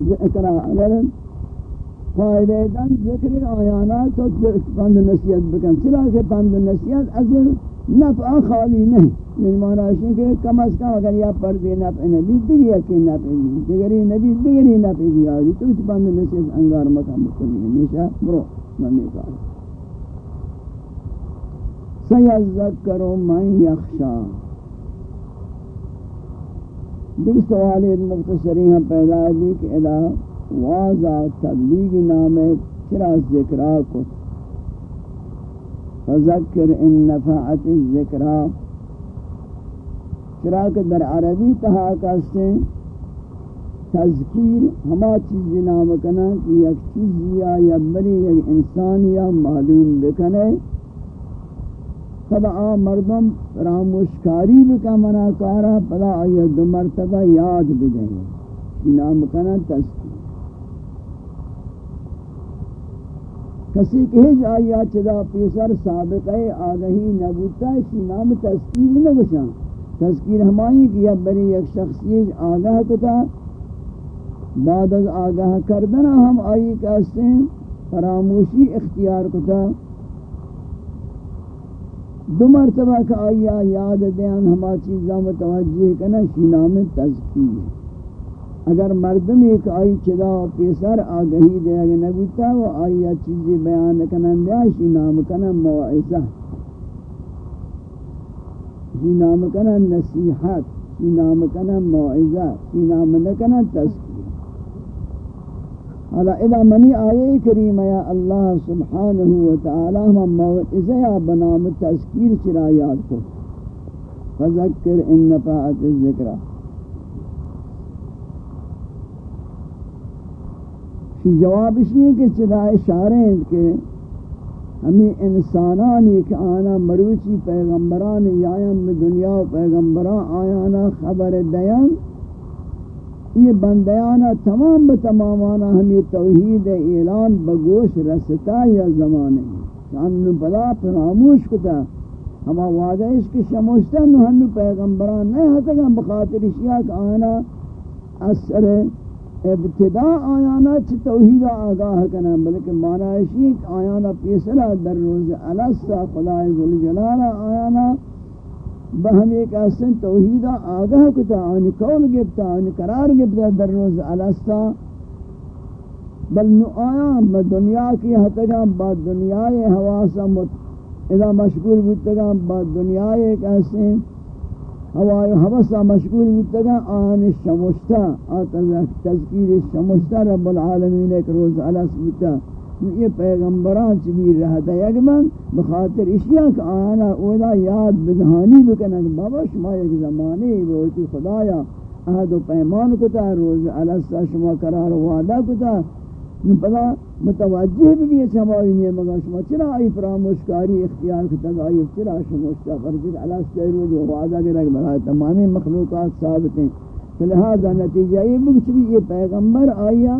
اقرا اگر فائدہ دن ذکر آیانا تو پند نصیحت بکن. چلا کہ پند نصیحت از نفع خالی نہیں یعنی معنی ہے کہ کم از کم اگر یا پردے نفع نبی دیگی یکی نفع بھی دیگری نبی، دیگری نفع بھی آدھی تو اس پند نصیحت انگار مکم بکنی. ہمیشہ برو. ممی کار سیذکر من یخشا. دیکھ سوال مختصری ہم پیدا دی کہ ادا واضح تبلیغ نام چرا ذکرہ کو۔ فذکر ان نفعت الذکرہ۔ چرا کہ در عربی تہا کہتے تذکیر ہما چیز نام کنا کہ یک چیز یا یا بری، یک انسان یا معلوم بکنے۔ طبعا مردم راموشکاری بکا منا کارا، پدا آیا دو مرتبہ یاد بدہیں نام کنا تذکیر کسی کہ ہج آیا چدا پیسر سابقہ آگہی نبوتا اسی نام تذکیر نگوشا تذکیر ہمائی کہ یا بری یک شخصیت آگاہ کتا۔ بعد از آگاہ کردنا ہم آئی کہستے ہیں، فراموشی اختیار کتا۔ دو مرتبہ کہ آیا یاد دیان ہما چیزاں متوجہ کنا شی نام تذکیر اگر مردم ایک آئی چدا پیسر آگہی دے اگر نبوتا وہ آئی چیزی بیان کنن دیا شی نام کنن موعظہ شی نام کنن نصیحت شی نام کنن موعظہ شی نام نکنن تذکیر حالا اذا منی آئے کریم یا اللہ سبحانہ وتعالی ہم موعظہ یا بنام تذکیر چرا یاد کو۔ فذکر ان نفعت الذکرہ کی جواب اس لیے کہ چدا اشارے ہیں کہ ہمیں انسانان ایک آنا مروچی پیغمبران یائم دنیا و پیغمبران آیانا خبر دیان یہ بندیانا تمام بتمامانا ہمیں توحید اعلان بگوش رستا یا زمانے شان بلا پراموش کتا ہما وعدہ اس کے شموشتا نو ہنو پیغمبران نہیں ہتا کہ بخاطر اشیاء کا آنا اثر ابتدا آیانا چھ توحید آگاہ کنا، بلکہ معنی ہے آیانا پیسرا در روز الاسا خدا ذوالجلال آیانا بہم ایک احسن توحید آگاہ کتا آنی قول گفتا آنی قرار گفتا در روز الاسا بل نو آیان با دنیا کی حتگا با دنیای حواسا مت اذا مشغول بودتگا با دنیای ایک احسن ہوای حوثا مشغول متگا آن شمشتا آتا تذکیر شمشتا رب العالمین ایک روز علیس بتا یہ پیغمبران چبی رہتا ہے یک من بخاطر اشیاء کہ آنا اولا یاد بدہانی بکنن، بابا شما یک زمانی بہتی خدایا عہد و پیمان کتا، روز علیس شما قرار وعدہ کتا پدا متوجہ بھی ہے ہماری نہیں مگا شما چرا آئی فراموشکاری اختیار کتا آئی چرا شموشتا فرجت علا سیرو جو وعدہ کے رکھ برای تمامی مخلوقات ثابت ہیں لہذا نتیجہ یہ بکچ بھی یہ پیغمبر آیا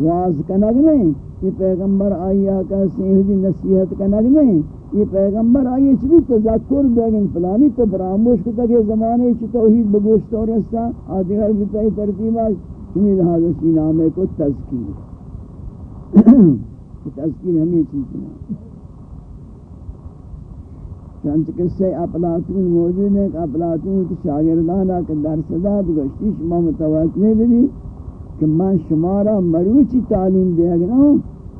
واز کنگ نہیں، یہ پیغمبر آیا کہ سیہدی نصیحت کنگ نہیں، یہ پیغمبر آئی چھ بھی تذکر بیگن فلانی تو فراموش کتا کہ زمانے چھ توحید بگوشت اور رستا آدھگر بتائی ترتیبہ چمی لہذا سی نامے کو تذکیر۔ تذکیر ہمیں چیز نہ چند قصے اپلاتون موجود ہیں، کہ اپلاتون کی شاگردانا، کہ درس داد گشتی شما متوجہ بھی کہ میں شمارا مروچی تعلیم دے گا ہوں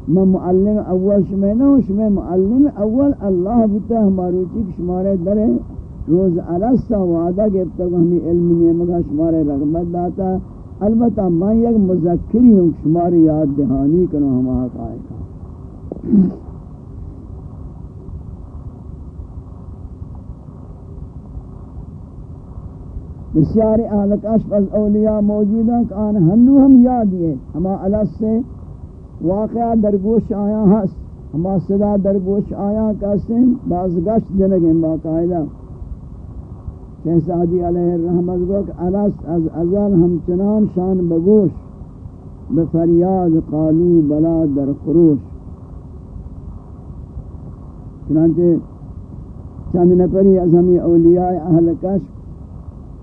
میں معلم اول شما نہ ہوں شما معلم اول اللہ بتا ہماروچی شمارے درے روز الاستا وعدہ گفتا کہ ہمیں علم نہیں مگا شمارے رغبت داتا البتہ میں یک مذکری ہوں شمار یاد دہانی کروں ہم آقائے بسیار اہل کشف از اولیاء موجود ہیں کہ آن ہنو ہم یاد ہیں۔ ہما علس سے واقعہ درگوش آیا ہست۔ ہما صدا درگوش آیا کہتے ہیں۔ بعض گشت جنگیں باقاعدہ۔ کہ سعدی علیہ الرحمت کو کہ علاس از ازل ہم چنان شان بگوش۔ بفریاد قالو بلا در خروش۔ چنانچہ چند نفری از ہمیں اولیاء اہل کشف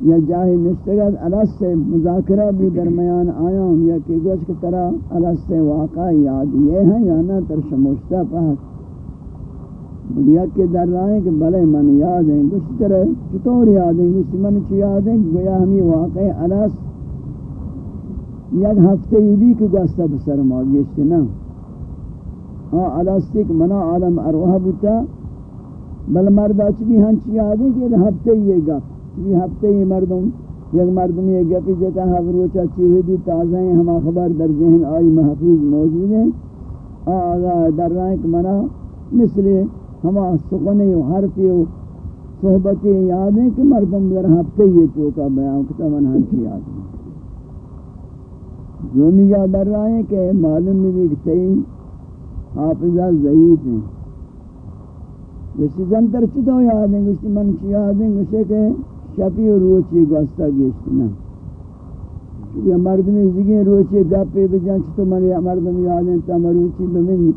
یا جاہی نشتگت علیس سے مذاکرہ بھی درمیان آیا ہوں یا کہ گوش کی طرح علیس سے واقع یاد یہ ہیں یا نہ تر شموشتہ پہت یا کہ در رہے کہ بلے من یاد ہیں کچھ طرح چطور یاد ہیں؟ کچھ من چی یاد ہیں؟ گویا ہمیں واقع علیس یک ہفتے ہی بھی کہ گوستہ بسر ماگیشتے نا ہاں علیس تک منا عالم اروح بتا بل مردہ چی ہنچی یاد ہیں کہ ہفتے ہی یہ گفت بھی ہفتے ہی مردم، یک مردم یہ گپی جتا ہے روچا چیوے دی، تازہ ہیں، ہما خبر در ذہن آئی محفوظ موجود ہیں۔ آغا در رائک منا، مثل ہما سخنی و حرفی و صحبتی یاد ہیں کہ مردم در ہفتے ہی چوکا بیان کتا، من ہنچی یاد ہیں۔ جو میگا در رائے کہ معلوم میں بھی کتائی حافظہ ضعیف ہیں۔ ویسی زنتر چطور یاد ہیں؟ گوشتی من چی یاد ہیں؟ گوشتے کہ شپی و روچی گوستا گیشتنا یا مردمی زگین روچی گپی بجان چطور من یا مردم یادیں تا مروچی بمن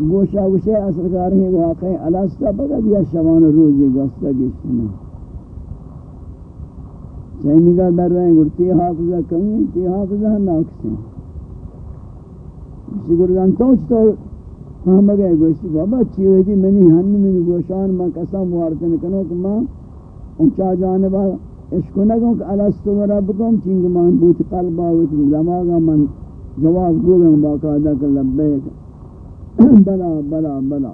گوشا گوشے اصل کار واقعی الاستا بگد یا شوان روزی گوستا گیشتنا صحیح نگاہ در رہے ہیں گرتی حافظہ کمی تی حافظہ ناکس ہیں اسی گردان تو چطور ہم گئے گوشتی بابا چی ہوئی تھی منی ہن منی گوشان ما قسم وارتن کنو کہ ماں اونچا جانبا عشق نگوں کہ الستو ربکم چنگ مان بوت قلبا وت دماغا من جواب گوگم باقاعدہ کہ لبیک. بلا بلا بلا.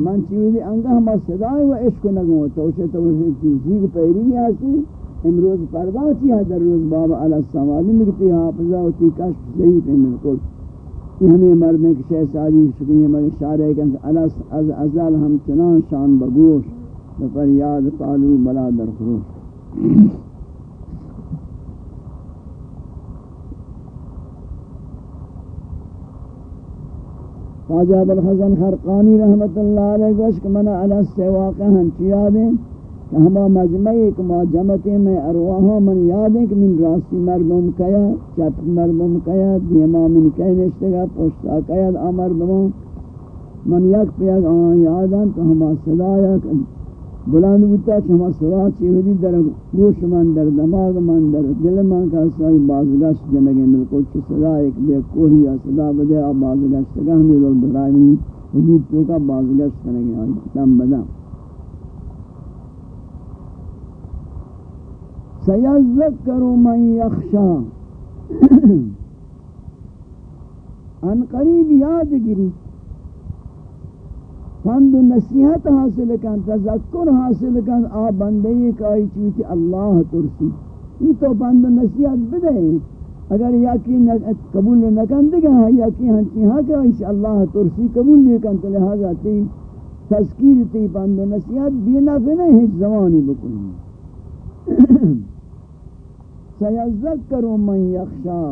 من چیزی انگا ہما صدای و عشق نگوں توشے توشے چیزی کو پیری آسی امروز پردا چی ہے در روز بابا علی السمالی مگتی حافظہ و تی کشف صحیح پہ ملکل یہ ہمیں مردیں کہ شیخ سادی شکریہ مگر اشارہ ہے کہ از ازال ہم چنان شان بگوش. فریاد قالو بلا در خروش خواجہ بالحسن خرقانی رحمت اللہ علیہ گوش کہ منا علی سے واقع ہن چیادیں کہ ہما مجمعی کما جمعی میں ارواحا من یادیں کہ من راستی مردم کیا، چپ مردم کیا، دیما من کہی نشتگا پوشتا کیا آمردمان من یک پیگ آن یادن تو ہما صدایا بلند بودتا چما سوا چیودی در گوش من، در دماغ من، در دل من کا سائی بازگشت جنگے ملکل چو صدا ایک بے کوہی یا صدا بدے آب بازگشت گا ہمیں لوگ برائی وجود تو کا بازگشت جنگے آئی دم بدم سیذکر من یخشا. ان قریب یاد گری فند و نصیحت حاصل کن، تذکر حاصل کن، آ بندے کا آئی چوتی اللہ ترسی یہ تو فند و نصیحت بدے اگر یاکی قبول نہ نکن دگا یاکی ہنچی ہاں کہ اس اللہ ترسی قبول نکن. تو لہذا تی تذکیر تی فند و نصیحت بھی نفع نہیں ہیچ زمانی بکنی. سیذکر من یخشا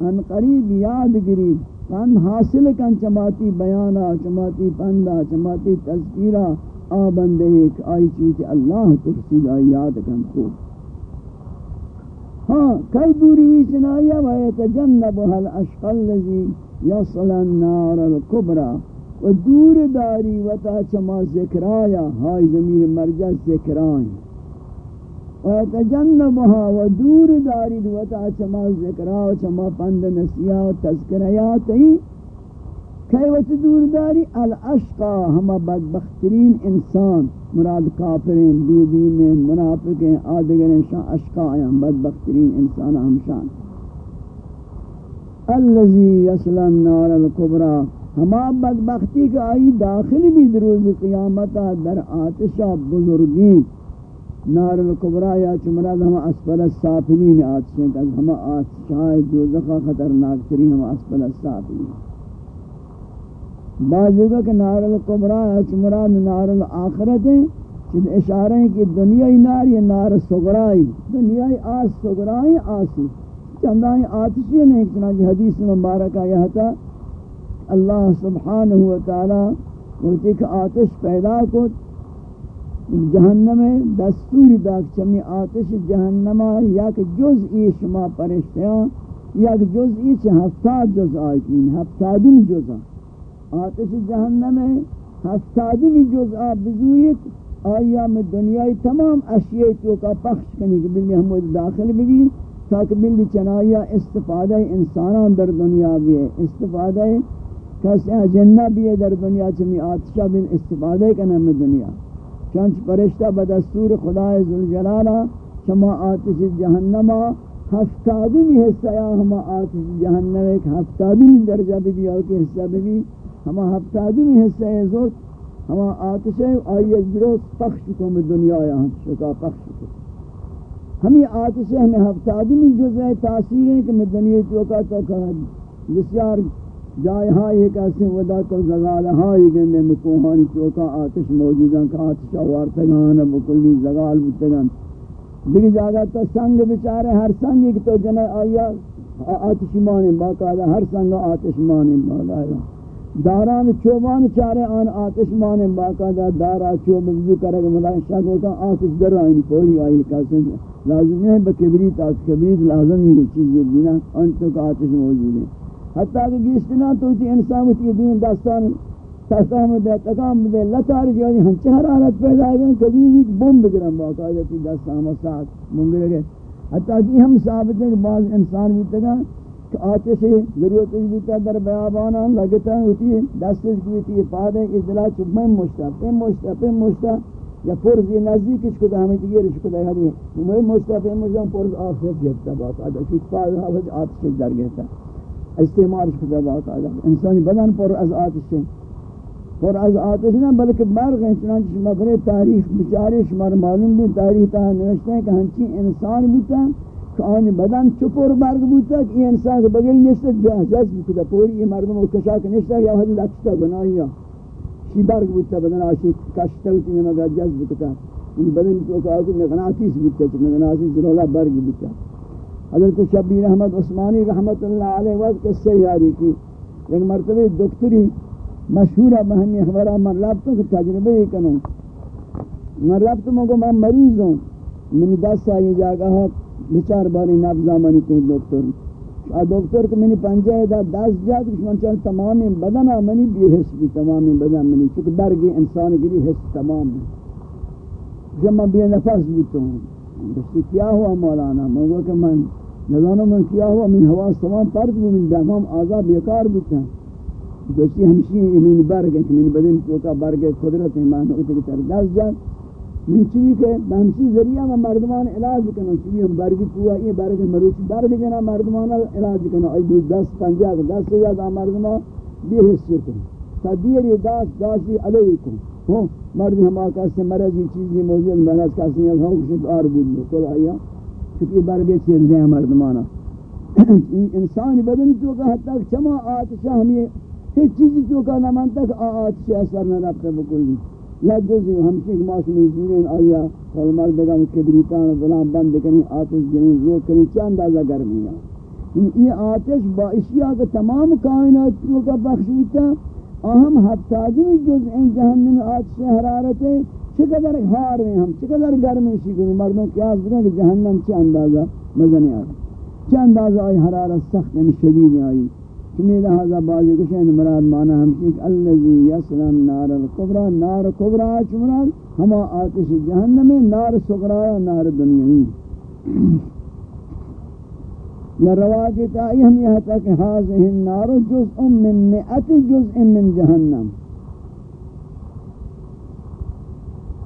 ان قریب یاد گرید. پند حاصل کن چماتی بیانا، چماتی پندا، چماتی تذکیرہ آ بندے ایک آئی چوتی اللہ ترسید آئی یاد کن خوب ہاں کئی دوری ہوئی چنائیہ ویتجنبها الاشقل لذی یصل النار الكبرى و دور داری وتا چما ذکرایا، ہائی زمین مرجع ذکرائیں۔ ويتجنبها ودور دارید وتا چما ذکرہ و چما پند نسیہ و تذکریات ہی کئی وقت دور داری الاشقا ہما بدبخترین انسان، مراد کافرین، بیدین منافقین آدگرین شان اشقا آیا بدبخترین انسان ہمشان اللذی یسل النار الكبرى ہما بدبختی کا آئی داخل بھی دروز قیامتا در آتشہ بزرگین نار القبرا یا چمراد ہم اسفل السافلین آتشیں کہ ہم آتشائے دوزخہ خطرناک ترین ہم اسفل السافلین۔ بعض جگہ کہ نار القبرا یا چمراد نار الاخرت ہیں چند اشارہ ہیں کہ دنیای نار یہ نار سگرائی دنیای آس سگرائی آسی چندائی آتشی نہیں چنانچہ حدیث مبارکہ یہ تھا، اللہ سبحانہ وتعالی، وہ کہ آتش پیدا کو جہنم دستور داک چمی آتش جہنم یک جز ای شما پرشتیاں یک جز ای چھ ہفتاد جز آئیتین ہفتادین جز آتش جہنم ہفتادین جز آ بزویت آیا میں دنیای تمام اشیاء تو کا پخش کنی کہ بلی ہم داخل بھی تاکہ بلی چنایا استفادہ انسانان در دنیا بھی ہے۔ استفادہ کسی جنہ بھی ہے در دنیا چمی آتشہ بن استفادہ کنم میں دنیا۔ چونچ پرشتہ بدستور خدا ذوالجلالہ شما آتش جہنمہ ہفتادمی حصہ یا ہما آتش جہنم ایک ہفتادمی درجہ بھی بھی اور حصہ بھی بھی ہما ہفتادمی حصہ ہے زورت ہما آتش ہے آئی درست پخش کو میں دنیا یا ہم شکا پخش کو ہمیں آتش ہے ہمیں ہفتادمی جزء تاثیر ہے کہ میں دنیا چوکا تو کہا بسیار جائے ہائی ایک ایسے ودا کو زغال ہائی ہاں، گندے مکوہانی چوکا، آتش موجودہ کہ آتش آوارتگان ہاں، بکلی زغال بتگان ہاں۔ دیکھ جاگا تو سنگ بچارے ہر سنگ ایک تو جنہ آیا، آتش مانے باقاعدہ، ہر سنگ آتش مانے باقاعدہ۔ داران چوبان چارے، آن آتش مانے باقاعدہ۔ دارا چوب وضو کرے گا ملائن شاہ ہوتا آتش در آئین، پوری آئی کہتے ہیں لازم ہے بکبریت آتش کبریت لازم ہی چیزیں دینا ان تو کا آتش موجود ہے حتیٰ کہ گیشتنا تو اتی انسان ہوتی دین داستان تحتام دے تکام دے لطار جانی ہنچہ حرارت پیدا گئے کبھی بھی بوم بگرم باقاعدہ تی داستان و ساتھ بوم بگرے حتیٰ کہ ہم ثابت ہیں کہ بعض انسان بھی تگا کہ آتش ضرورت بھی بیتا در بیابانا لگتا ہوتی ہے دستش بیتی پادے ازدلا چپ میں مشتا پہ مشتا پہ مشتا. یا پرز یہ نزدیک اس کو دا ہمیں تیگیر اس کو دا یعنی ہے میں مشتا پہ مشتا، پرز آفت گفتا باقاعدہ چوت پاد آفت آتش در گفتا استعمال شده باقاعدہ انسانی بدن پر از آتش پر از آتش نہ بلکہ برق ہیں چنانچہ شما برے تاریخ بچارے شما معلوم بھی تاریخ تا نوشتے ہیں کہ ہنچی انسان بیتا کہ آن بدن چپور برق بیتا کہ یہ انسان کے بغیر نشتا جذب کتا پوری یہ مردم کشا کے نشتا یا حد لکشتا بنائی شی برق بیتا بدن آشی کشتا ہوتی نمگا جذب کتا ان بدن تو کہا کہ مغناطیس بیتا مغناطیس رولا برق بیتا حضرت شبیر احمد عثمانی رحمت اللہ علیہ وقت قصے یاری کی ایک مرتبہ دکتری مشہورہ بہنی خبرہ من رابطوں کو تجربہ ہی کنوں۔ من رابطوں کو میں مریض ہوں۔ منی دس سالی جاگا ہے، بچار باری نبزہ منی کہیں دکتر۔ آ دکتر کو منی پنجہ دا دس جا کچھ من چل تمامی بدن منی بھی حس بھی، تمامی بدن منی چونکہ برگی انسان کے لیے حس تمام جب میں بے نفس بیتا ہوں۔ کیا ہوا مولانا؟ مگو کہ من نظانو من کیا ہوا من ہوا سوان پرد بو من دہمام آزا بیکار بیتا بسی ہمشی امین برگ ہے کہ من بدن چوکا برگ قدرت ایمان ہوتے کہ تر دس جان. من چوی کہ ہمشی ذریعہ میں مردمان علاج کرنا چوی ہم برگی پوا یہ برگ مروچی برگ جنا مردمان علاج کرنا ای بود دس پنجا دس سے زیادہ مردمان بے حصے کرنا تدیر داش داشی علیکم ہوں مردی ہم آقا سے مرضی چیزی موجود، مرض کا سنیا ہوں کچھ آر بود کل آیا چونکہ برگے چیز دیں مردمانا. انسانی بدنی تو کہ حتی چما آتشا ہمیں ہیچ چیزی تو کہ نمان تک آتشی اثر نہ رابطہ بکلی. یا جزی ہمشی کہ ماس موجودین آیا کل مردگان کبریتان بلان بند کنی، آتش جنین روک کنی چند آزا گرمی یہ آتش با اشیاء کا تمام کائنات تو کا بخش ہوتا اہم ہفتادی جز ان جہنم آتش حرارت ہے چقدر ہار ہیں ہم، چقدر گرمی شی کو جی، مردوں کیا بگن کہ جہنم چه اندازہ مزہ نہیں آئی چه اندازہ آئی حرارت سخت یعنی شدید آئی۔ چمی لہذا بعضی کچھ ہیں، مراد معنی ہمشی کہ اللذی یسلم نار القبرہ نار قبرہ چمراد ہما آتش جہنم نار سقرہ نار دنیاوی۔ یا روایت تائی ہم یہ یہاں تک حاضر النار جزء من مئت جزء من جہنم۔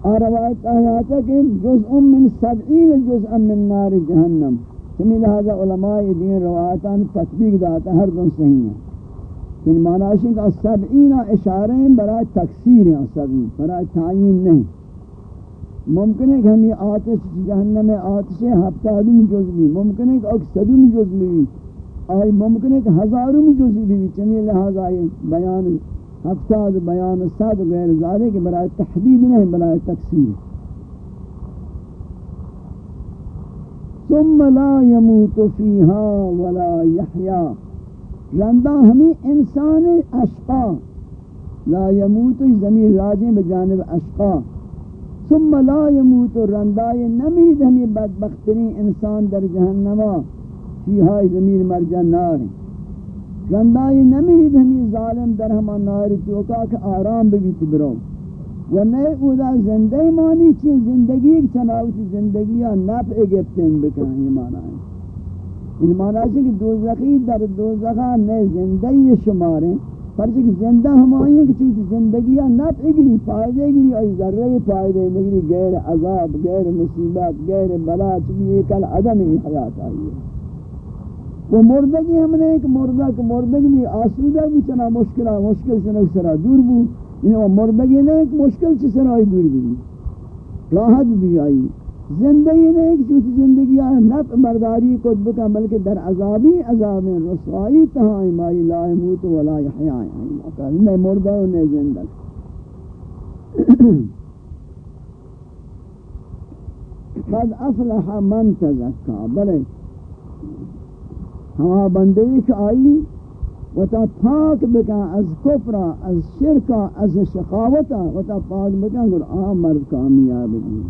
اور روایت آیا تک جزء من سبعین جزء من نار جہنم. سمی لہذا علماء دین روایتان تطبیق داتا ہر دن صحیح ہیں. یعنی معنی ہے کہ سبعین اشارے ہیں برای تکثیر ہیں سبعین، برای تعین نہیں. ممکن ہے کہ ہم یہ آتش جہنم آتش ہفتہ آدم جز بھی، ممکن ہے کہ اکسدم جز بھی، آئی ممکن ہے کہ ہزاروں جز بھی چمی لہذا یہ بیان ہفتہ بیان صد غیر ذالے کہ برای تحدید نہیں برای تکثیر. ثم لا يموت فيها ولا يحيا رندہ ہمیں انسان اشقا. لا يموت زمین راجیں بجانب اشقا. ثم لا يموت رندائے نمید ہمیں بدبخترین انسان در جہنما فیہا زمین مرجع نار رندائے نمید ہمیں ظالم در ہما نار توکا کہ آرام ببیت برو. و نئے اودا زندگی مانی چی؟ زندگی چناوتی زندگی نفع گفتن بکن یہ معنی ہے این معنی ہے کہ دوزخی در دوزخا نئے زندگی شماریں فرض کہ زندہ ہم آئیں کہ چونکہ زندگی نفع گری فائدے گری اور ذرہ فائدے نگری غیر عذاب، غیر مصیبت، غیر بلا چلی ایک العدم ہی حیات آئی ہے وہ مردگی ہم نے ایک مردہ کہ مردگی بھی آسودہ بھی چنا مشکلہ مشکل سے نکسرہ دور بو۔ یعنی مردگی نے ایک مشکل سے سرائی دور بھی راحت بھی آئی۔ زندگی نے ایک چوتی زندگی آئے نف مرداری کو بکا، بلکہ در عذابی عذاب رسوائی تہاں مائی لا موت ولا یحیاء نہیں مردہ و نہیں زندگ قد افلح من تزکا۔ بلے ہما بندگی کہ آئی و تا پاک بکن از کفرا از شرکا از شقاوتا و تا پاک بکن گر آمر کامیاب بھی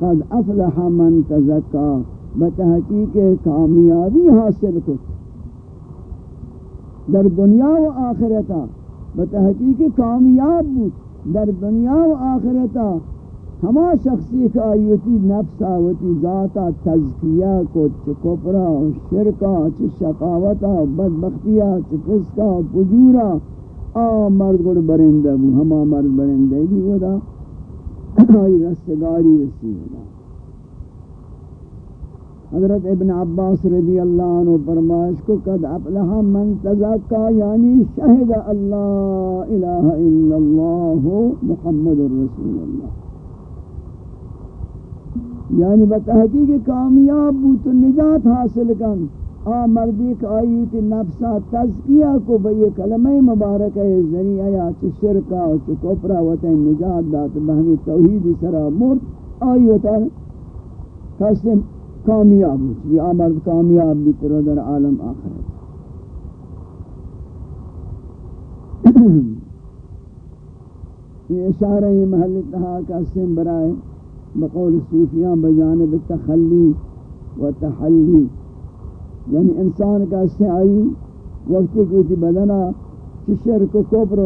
قد افلح من تزکا بتحقیق کامیابی حاصل کو در دنیا و آخرتا بتحقیق کامیاب بود. در دنیا و آخرتا ہما شخصی کا آیوتی نفسا وتی ذاتا تزکیہ کو چکپرا شرکا چ شقاوتا بدبختیا چ فسقا فجورا آ مرد گڑ برندہ بو ہما مرد برندہ دی ودا آئی رستگاری رسی ودا۔ حضرت ابن عباس رضی اللہ عنہ فرمائش کو، قد افلح من تزکا یعنی شہد اللہ الہ الا اللہ محمد الرسول اللہ۔ یعنی بتحقیق کامیاب بود تو نجات حاصل کن. آ مردی کہ آئی تی نفسا تذکیہ کو بئی کلمہ مبارک ہے، ذریعہ یا چی شرکا و چی کفرہ و تی نجات دات بہمی توحید سرا مرد آئی و تا قسم کامیاب ہو چی آ مرد کامیاب بھی ترو در عالم آخر. یہ اشارہ یہ محل تہا قسم برائے بقول صوفیان بجانب تخلی و تحلی. یعنی انسان کا سے آئی وقتی کوئی بدنا شرک و کفر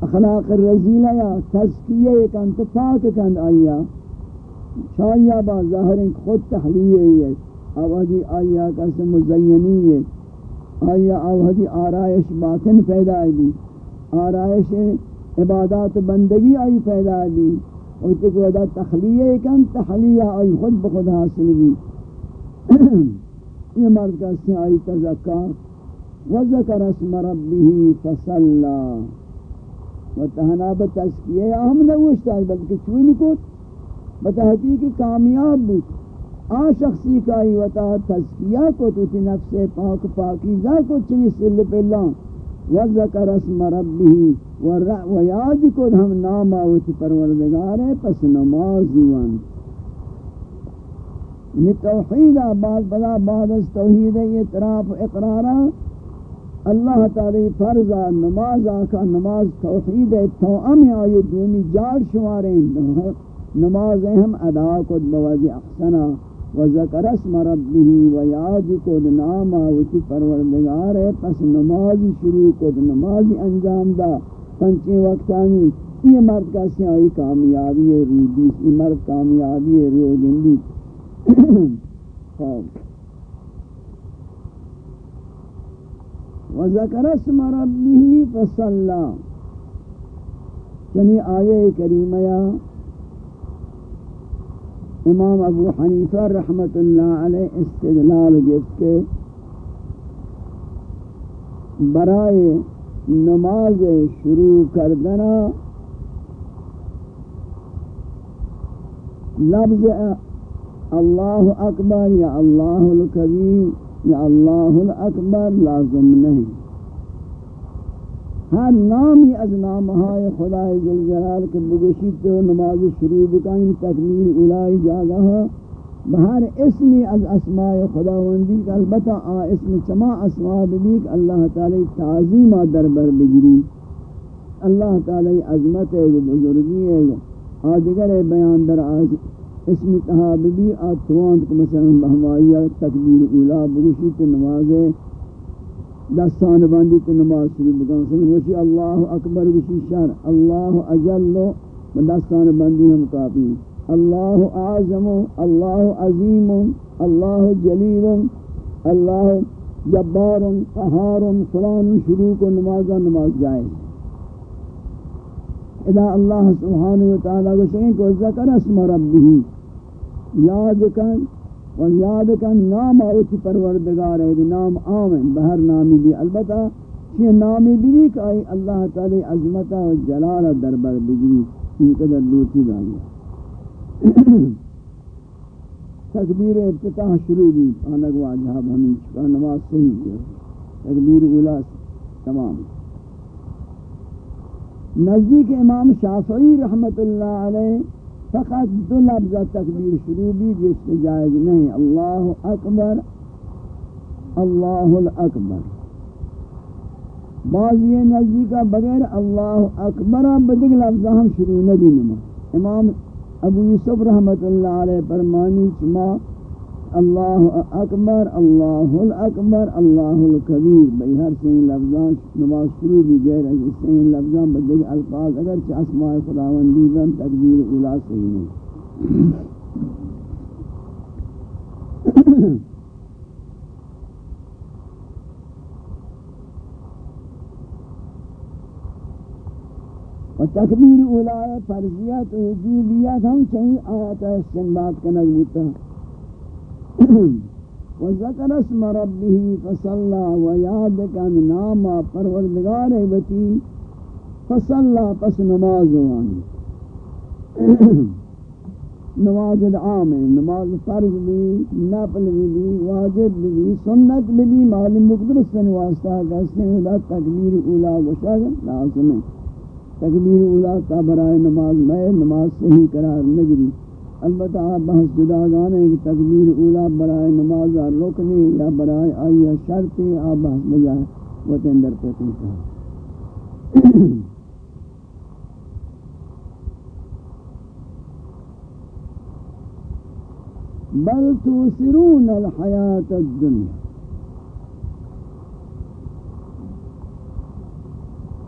اخلاق رزیلہ یا تذکیہ کن تو پاک کن آیا. شایا با ظاہر خود تحلیہ ہے، آوازی آیا کس مزینی ہے. آیا آوازی آرائش باطن پیدا ہے آرائش عبادات بندگی آئی پیدا ہے اور تے کو ادا تخلیہ کن تحلیہ آئی خود بخود حاصل بھی۔ یہ مرد کا سی آئی تذکا وذکر اسم ربه فصلا۔ وتہنا بتذکیہ ہم نہ وشتا بلکہ چوئی کو بتحقیق کامیاب بود۔ آ شخصی کا ہی وتا تذکیہ کو تو نفس پاک پاکیزہ کو چنی سل پہلا وذکر اسم ربه و یاد کد ہم نام آوت پروردگار ہے پس نمازی وان یہ یعنی توحید بعد بلا بعد از توحید اعتراف اقرارا اللہ تعالی فرض نماز آکا نماز توحید توام آئی دومی جار شماریں نماز ہم ادا کد بوازی احسنا و ذکر اسم ربه و یاد کد نام آوتی پروردگار ہے، پس نماز شروع کد نماز انجام دا۔ پنچے وقت یہ مرد کا سے آئی کامیابی ہے رودی یہ مرد کامیابی ہے رو گندی وذکر اسم ربه فصلا۔ یعنی چنی آیے کریمہ یا امام ابو حنیفہ رحمت اللہ علیہ استدلال گفت کے برائے نماز شروع کردنا لفظ اللہ اکبر یا اللہ الکبیر یا اللہ الاکبر لازم نہیں۔ ہر نامی از نامہائے خدا جلجلال کے بگشید تو نماز شروع بکائیں تکمیل اولائی جاگہ بہر اسمی از اسماء خداوندی کا البتہ آ اسم چما اسماء بلیک اللہ تعالی تعظیم دربر بگری اللہ تعالی عظمت ہے بزرگی ہے آدگر بیان در آج اسم تحابی آتوانت کو مثلا بہمائیہ تکبیر اولا بگشیت نماز دستان بندی تو نماز شروع بکن. سن وشی اللہ اکبر وشی شر. اللہ اجل دستان بندی ہم کافی. اللہ اعظم اللہ عظیم اللہ جلیل اللہ جبار قہار فلان شروع کو نماز نماز جائے اذا اللہ سبحانہ وتعالی کو سنیں کو ذکر اسم ربی. یاد کن و یاد کن نام اوچی پروردگار ہے، نام عام ہے، بہر نامی بھی، البتہ یہ نامی بھی بھی کہ اللہ تعالی عظمت و جلال دربر بگری ان قدر لوٹی دائی تکبیر ابتتاح شروع بھی آنگ واجہ ہمیں چکا، نماز صحیح ہے۔ تکبیر اولا تمام۔ نزدیک امام شافعی رحمت اللہ علیہ فقط دو لفظ تکبیر شروع بھی جس سے جائز نہیں۔ اللہ اکبر، اللہ الاکبر۔ بعض یہ نزدیک بغیر اللہ اکبر بدگ لفظ ہم شروع نبی نما۔ امام ابو یوسف رحمت اللہ علیہ فرمانی چما اللہ اکبر اللہ الاکبر اللہ الکبیر بھئی ہر سین لفظان نماز شروع بھی غیر از سین لفظان بدل الفاظ، اگر چھ اسماء خداوندی بن تکبیر اولا صحیح نہیں و تکبیر اولا فرضیت و وجوبیت ہم چاہیے آیات استنباط کنگ بوتا ہے وذکر اسم ربه فصلى وياد كان نام پروردگار بتی فصلى پس نماز وانی. نماز عام نماز فرض بھی، نفل بھی واجب بھی سنت بھی معلوم مقدر سن واسطہ کہتے ہیں دا تکبیر اولا وشاگ لازم ہے۔ تکبیر اولا تا برائے نماز میں، نماز صحیح قرار نگری البتہ بحث جدا گانے کہ تکبیر اولا برائے نماز رکنی یا برائے آئیہ شرطی، آپ بحث بجائے وہ تندر پہ کہا بل توسرون الحیات الدنیا۔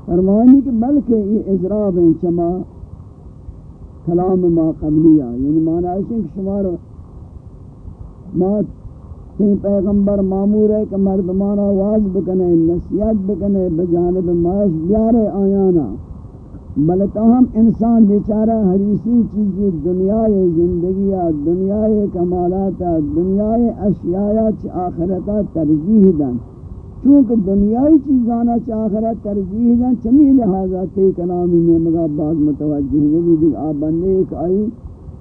فرمانی کہ بلکہ یہ اضراب ہیں چما کلام ما قبلیہ یعنی معنی ہے کہ شمار ما تین پیغمبر معمور ہے کہ مردمانا واز بکنے، نصیحت بکنے بجانب معاش بیارے آیانا۔ بلتاہم انسان بیچارہ حریصی چیزی دنیای زندگی، دنیای کمالات، دنیای اشیاء چی آخرتا ترجیح دن۔ چونکہ دنیای چیزانا چاہرہ ترجیح دن، چمی لہذا تے کلامی میں مگا بعد متوجہ نبی دیکھ آپ بندے ایک آئی،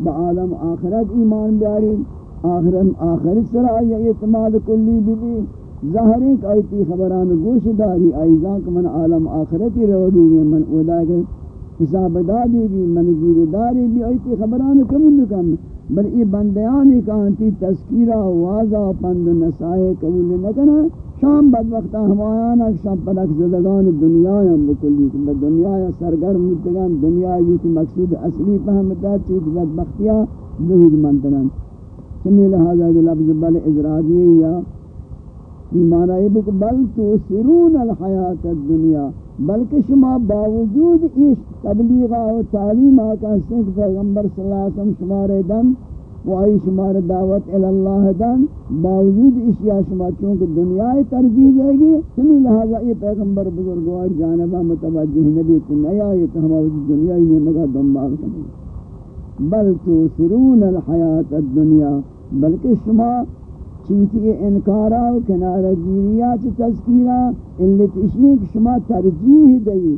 با عالم آخرت ایمان بیاری، آخرت آخرت سر آئی اعتماد کلی بھی ظاہر ایک آئی تی خبران گوش داری، آئی ذاک من عالم آخرتی رو گی من اودا کے حساب دادی بھی من گیر داری بھی آئی تی خبران قبول کم بل ای بندیانی کانتی تذکیرہ واضح پند نسائے قبول نکنا شام بدبختہ ہمایان شام پلک زدگان دنیا ہم بکلی. کہ دنیا سرگرم مدگان دنیا یہ مقصود اصلی فہمتا چیز بدبختیاں ظہور منتگان چمی لہذا جو لفظ بل ازرادی یا معنی بک، بل تو سرون الحیات الدنیا. بلکہ شما باوجود اس تبلیغ و تعلیم آکا سنک پیغمبر صلی اللہ علیہ وسلم شمار دن و آئی شمار دعوت اللہ دن باوجود اشیاء شما چونکہ دنیا ترجیح دے گی سمی لہذا یہ پیغمبر بزرگوار جانبہ متوجہ نبی تو نیا یہ تو ہمارا دنیا ہی مگا دنبال کرنے بل تو سرون الحیات الدنیا، بلکہ شما چیتی انکارا و کنارہ گیریا چی تذکیرہ اللہ تشیئے کہ شما ترجیح دئی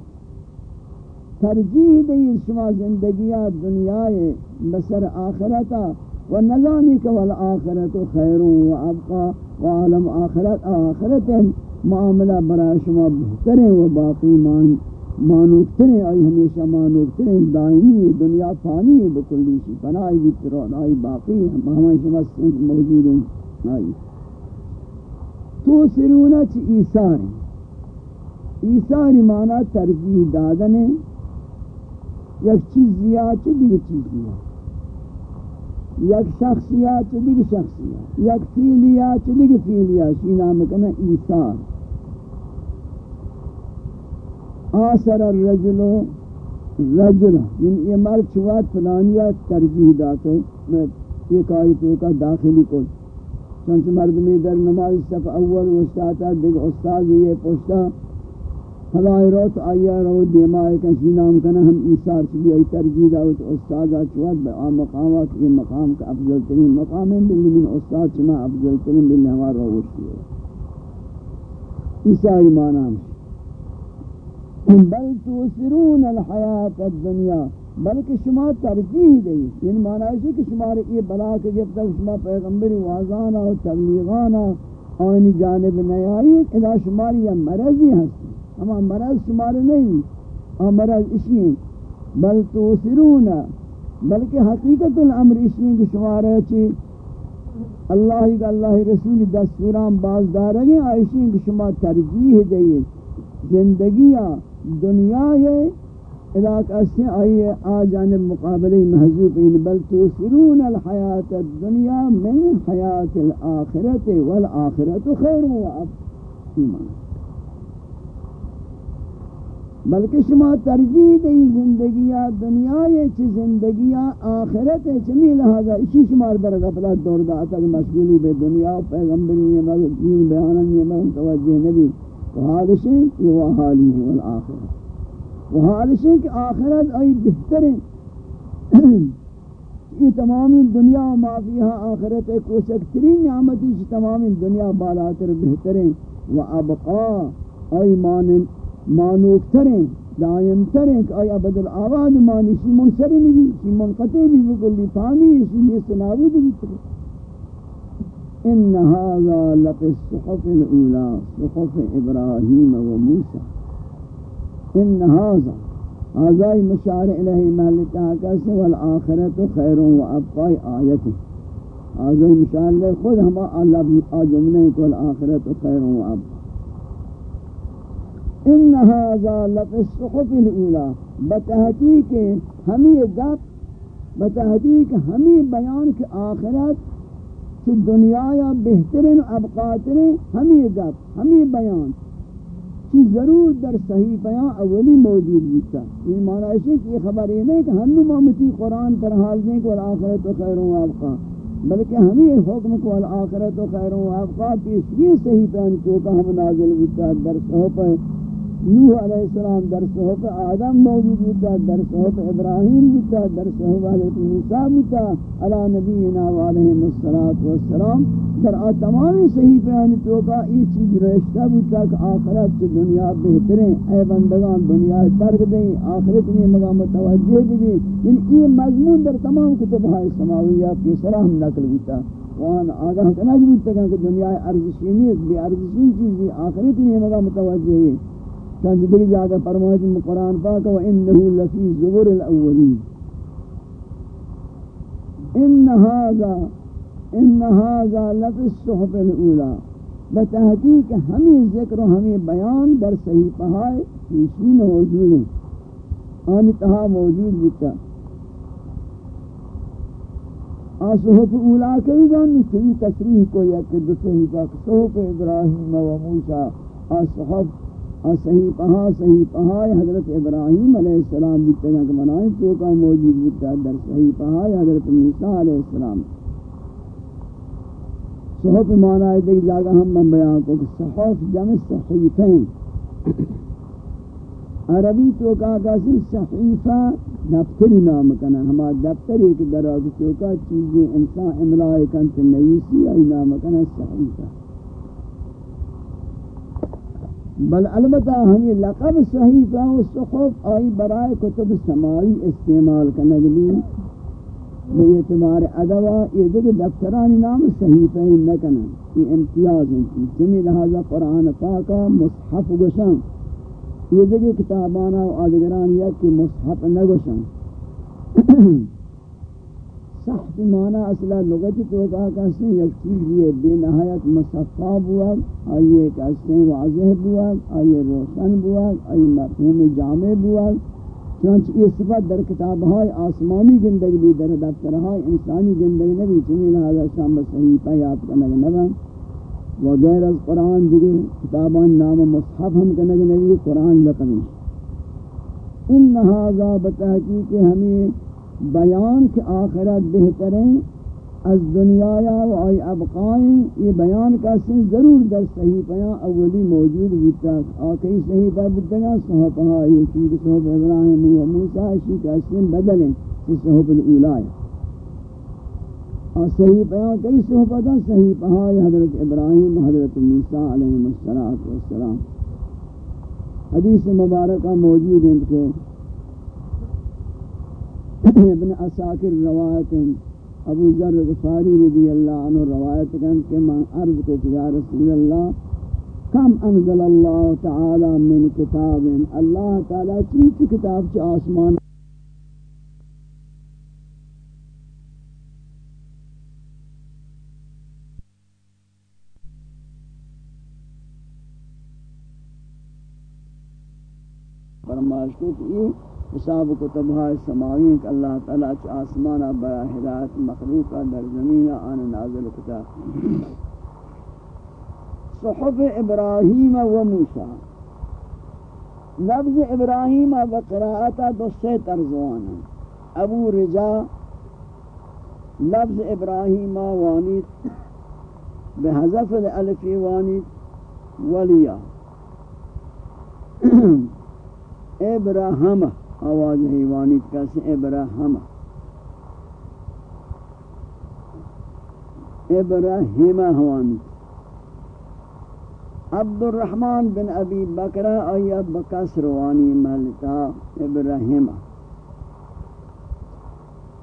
ترجیح دئی شما زندگیہ دنیا بسر آخرتا و نظانی که والآخرت خیر و ابقا و عالم آخرت آخرت معاملہ برای شما بہتر و باقی مان مانوکتریں آئی ہمیشہ مانوکتریں دائمی دنیا فانی بکلی شی پنائی بھی ترون آئی باقی ہمیں شما سنک موجود ہیں آئی تو سرونہ چی؟ ایسار ایساری معنی ترجیح دادنے یک چیز زیاد چی دیگه چیز زیاد؟ یک شخصیات دیگه شخصیات یک فیلیات دیگه فیلیات این نام کنه ایثار آثر الرجل رجل. این یہ مرد چوات فلانیات ترجیح داتا میں یہ کاری کا داخلی کو چنچ مرد میں در نماز صف اول وستاتا دیکھ استاد یہ پوشتا فلائی روت آیا رو دیما کسی نام کنا ہم ایسار چلی ای ترجیح داوت استاد چوات بے آم مقامات یہ مقام کا افضل ترین مقام ہے بلی من استاد چما افضل ترین بلی ہمارا روشتی ہے۔ ایساری معنی ہم بل توسرون الحیات الدنیا، بلکہ شما ترجیح دیں یعنی معنی ہے کہ شما یہ بلا کے جب تک شما پیغمبری واضحانا و تبلیغانا آنی جانب نیائی ادا شماری یا مرضی ہستی اما مرض شمار نہیں، اما مرض اسی ہیں بل توسرون، بلکہ حقیقت الامر اسی ہیں کہ شمار ہے چی۔ اللہ کا اللہ رسول دستوران باز دارنگی آئیسی ہیں کہ شما ترجیح دیں زندگیاں دنیا ہے، علاقہ سے آئیے آ جانب مقابلے محضوب ان بل توسرون الحیات الدنیا من حیات الاخرت والآخرت خیر و اب ایمان بلکہ شما ترجیح دی زندگیاں دنیا یہ چی زندگیاں، آخرت ہے چمی لہذا اسی شمار در غفلت دور دا تک مشغولی بے دنیا پیغمبری یہ مگر دین بیانن یہ مگر توجہ نبی تو حادثیں یہ وہ حالی ہیں والآخرت وہ حادثیں کہ آخرت آئی بہتر ہیں یہ تمامی دنیا و معافیہ آخرت ہے کوشک ترین نعمتی چی تمامی دنیا بالاتر بہتر ہیں و ابقا آئی مانن مانوکتریں دائمتریں کہ آیا بدل آواد مانی شی منصری بھی شی منقطع بھی بکلی فانی شی نیست نابود بھی ترے ان هذا لفی الصحف الاولا صحف ابراہیم و موسیٰ. ان هذا هذا مشار الہی محلتا کسی والآخرت خیر و ابقائی آیت هذا مشار الہی خود ہما اللہ جملے کو والآخرت خیر و ابقائی ان هذا لفی الصحف الاولا بتحقیق ہمیں گپ، بتحقیق ہمیں بیان کہ آخرت کہ دنیا یا بہترین ابقاترین ہمیں گپ ہمیں بیان. کہ ضرور در صحیح بیان اولی موجود ہوتا یہ یعنی معنی ہے کہ یہ خبر یہ نہیں کہ ہم نمامتی قرآن پر حال دیں کہ والآخرت خیر و ابقا. بلکہ ہمیں حکم کو والآخرت خیر و ابقا تیسری صحیح بیان تو کا ہم نازل ہوتا در صحیح نوح علیہ السلام در صحف آدم موجود ہوتا، در صحف ابراہیم ہوتا، در صحف حضرت موسیٰ ہوتا، علی نبینا و علیہ السلام در آ تمامی صحیح پیانی تو کا یہ چیز رشتہ ہوتا کہ آخرت سے دنیا بہترین اے بندگان دنیا ترک دیں، آخرت میں مگا متوجہ بھی دیں یعنی یہ مضمون در تمام کتب ہائی سماویہ کی سرح نقل ہوتا. وہاں آگاہ کنا جو کہ دنیا ارزشی نہیں بے ارزشی چیزی، آخرت میں مگا متوجہ ہے. چند دیکھ جاگہ فرمائش میں قرآن پاک وَإِنَّهُ لَفِي زُبُرِ الْأَوَّلِينَ۔ إِنَّ هَذَا إِنَّ هَذَا لَفِي الصُّحُفِ الْأُولَى۔ بتحقیق ہمیں ذکر و ہمیں بیان در صحیح پہائے پیشین موجود ہیں۔ آنی تہا موجود بتا۔ آسحف اولا کئی گا نسلی تصریح کو یک دو صحیح پاک صحف ابراہیم و موسیٰ۔ صحف آسحف صحیح پہا صحیح پہا حضرت ابراہیم علیہ السلام بھی تگا کہ منائیں تو کا موجود بتا در صحیح پہا حضرت موسیٰ علیہ السلام۔ صحف معنی ہے دیکھ جاگا ہم من بیان کو کہ صحف جمع صحیفین۔ عربی تو کا کسی صحیفہ دفتری نام کنا ہما دفتری کے در آگے تو کا چیزیں انسان املائی کنت نویسی آئی نام کنا صحیفہ۔ بل البتہ ہمیں لقب صحیفہ و صحف آئی برائے کتب سماعی استعمال کرنے بھی بے اعتبار ادوا یہ دیکھ دفترانی نام صحیفہ ہی نہ کنا یہ امتیاز ہیں جمی لہذا قرآن پاکا مصحف گشن یہ دیکھ کتابانا و آدگران یا کہ مصحف نہ گشن سخت معنی اصلا لغتی تو کہا کہتے ہیں یک چیز یہ بے نہایت مصفہ بوا آئیے کہتے ہیں واضح بوا آئیے روشن بوا آئیے مفہوم جامع بوا. چونچہ یہ صفت در کتابہائی آسمانی گندگی بھی در دفترہائی انسانی گندگی نبی چمی لہذا شام صحیفہ یاد کرنے نبی وغیر از قرآن دیگے کتابان نام مصحف ہم کرنے نبی، قرآن لقمی ان هذا بتحقیق ہمیں بیان کے آخرت بہترین از دنیا یا و آئی ابقائیں یہ بیان کا سن ضرور در صحیفہ اولی موجود بیتا آکئی صحیفہ بیتا صحفہ یہ چیز صحف ابراہیم و موسیٰ اسی کا سن بدلیں اس صحف الاولائے اور کئی صحفہ دا صحیفہ حضرت ابراہیم و حضرت موسیٰ علیہ السلام۔ حدیث مبارکہ موجود ہیں کہ ابن اساکر روایت ابو ذر غفاری رضی اللہ عنہ روایت کن کہ میں عرض کو کہ یا رسول اللہ، کم انزل اللہ تعالی من کتاب، اللہ تعالی چیز کتاب چی آسمان۔ فرمائش کو کہ یہ حساب کتبہ سماوی کہ اللہ تعالیٰ چ آسمانہ برا ہدایت مخلوقہ در زمین آن نازل کتا صحف ابراہیم و موسیٰ۔ لفظ ابراہیم و قراءتا دو سے ترزوانا ابو رجا، لفظ ابراہیم وانیت بحذف الالفی وانیت ولیا ابراہمہ آواز حیوانی کیسے ابراہم ابراہیم حوانی عبد الرحمن بن ابی بکرہ آیا بکس روانی ملتا ابراہیم۔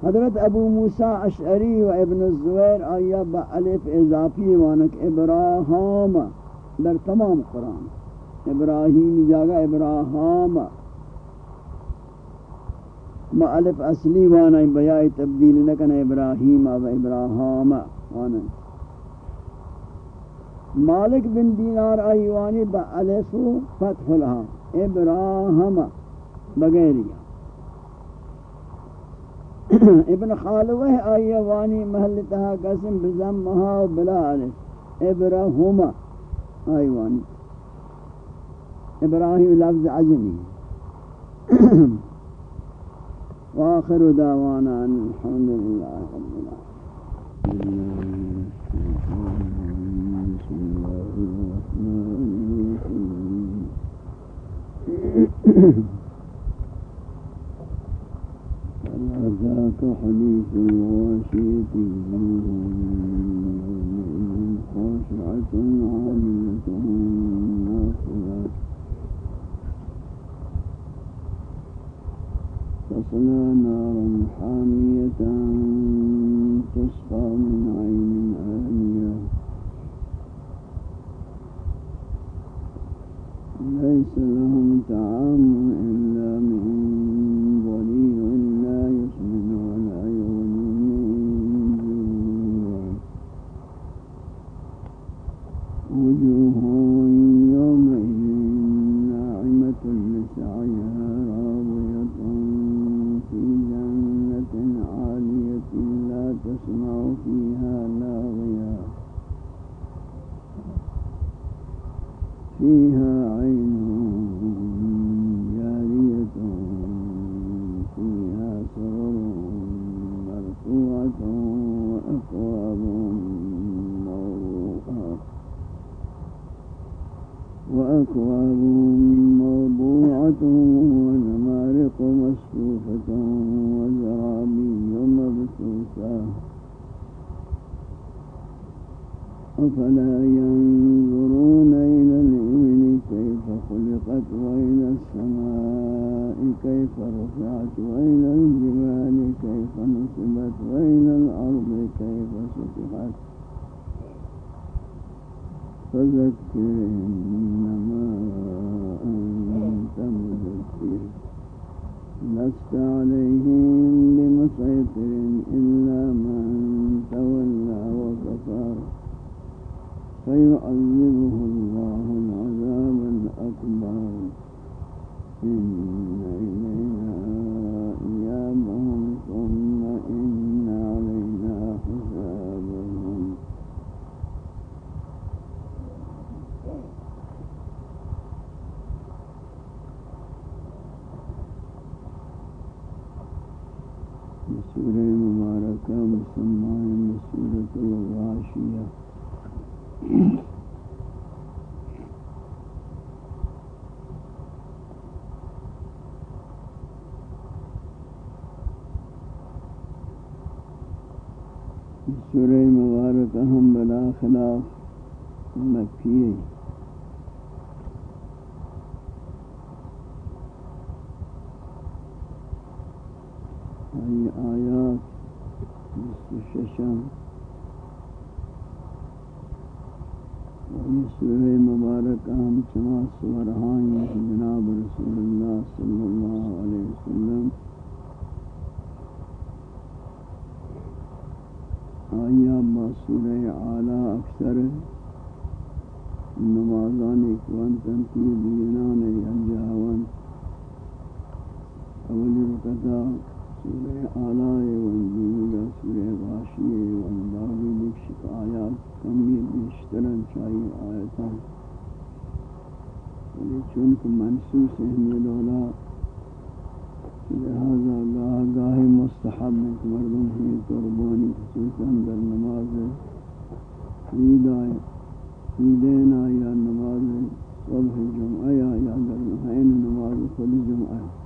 حضرت ابو موسیٰ اشعری و ابن الزویر آیا با علف اضافی وانک ابراہام در تمام قرآن۔ ابراہیم جاگا ابراہام مؤلف اصلی وانا بیائی تبدیل نکن ابراہیم و ابراہام. وانا مالک بن دینار ایوانی با الف فتح لها ابراہم بغیریا ابن خالوہ ایوانی محلتها قسم بزمها بلا الف. ابراہم ایوانی. ابراہیم لفظ عجمی وآخر دعوانا أن الحمد لله رب العالمين. بسم الله الرحمن الرحيم. ذاك حديث الغاشية خاشعة عاملة تصلى نارا حامية تسقى من عين آنية. ليس لهم طعام سورة مباركة مسمى سورة الغاشية سورة مباركة هم بلا خلاف مكية آیات ششم. سورہ مبارک ہم چما سورہائیں جناب رسول اللہ صلی اللہ علیہ وسلم. آیا با سورہ اعلی اکثر نمازان اکوان تنتیر دینان انجاوان اولی رکتا سورہ اعلی وندوگا سورہ غاشی ونداغی لکشک آیات کمی بیشترن چاہی آیتان ولی چونکہ منسوس احمد اللہ لہذا گاہ گاہ مستحب ہے کہ مردم ہی قربانی خصوصاً در نماز عید آئے عیدین آئے یا نماز صبح جمعہ یا در نحین نماز خود جمعہ۔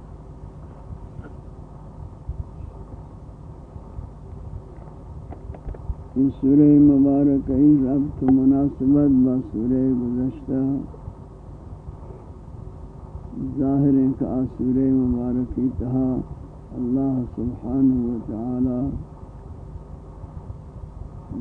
اس سورہ مبارک ہی ربط مناسبت با سورہ گزشتہ ظاہر ہے کہ آسور مبارکی تہا اللہ سبحانہ وتعالی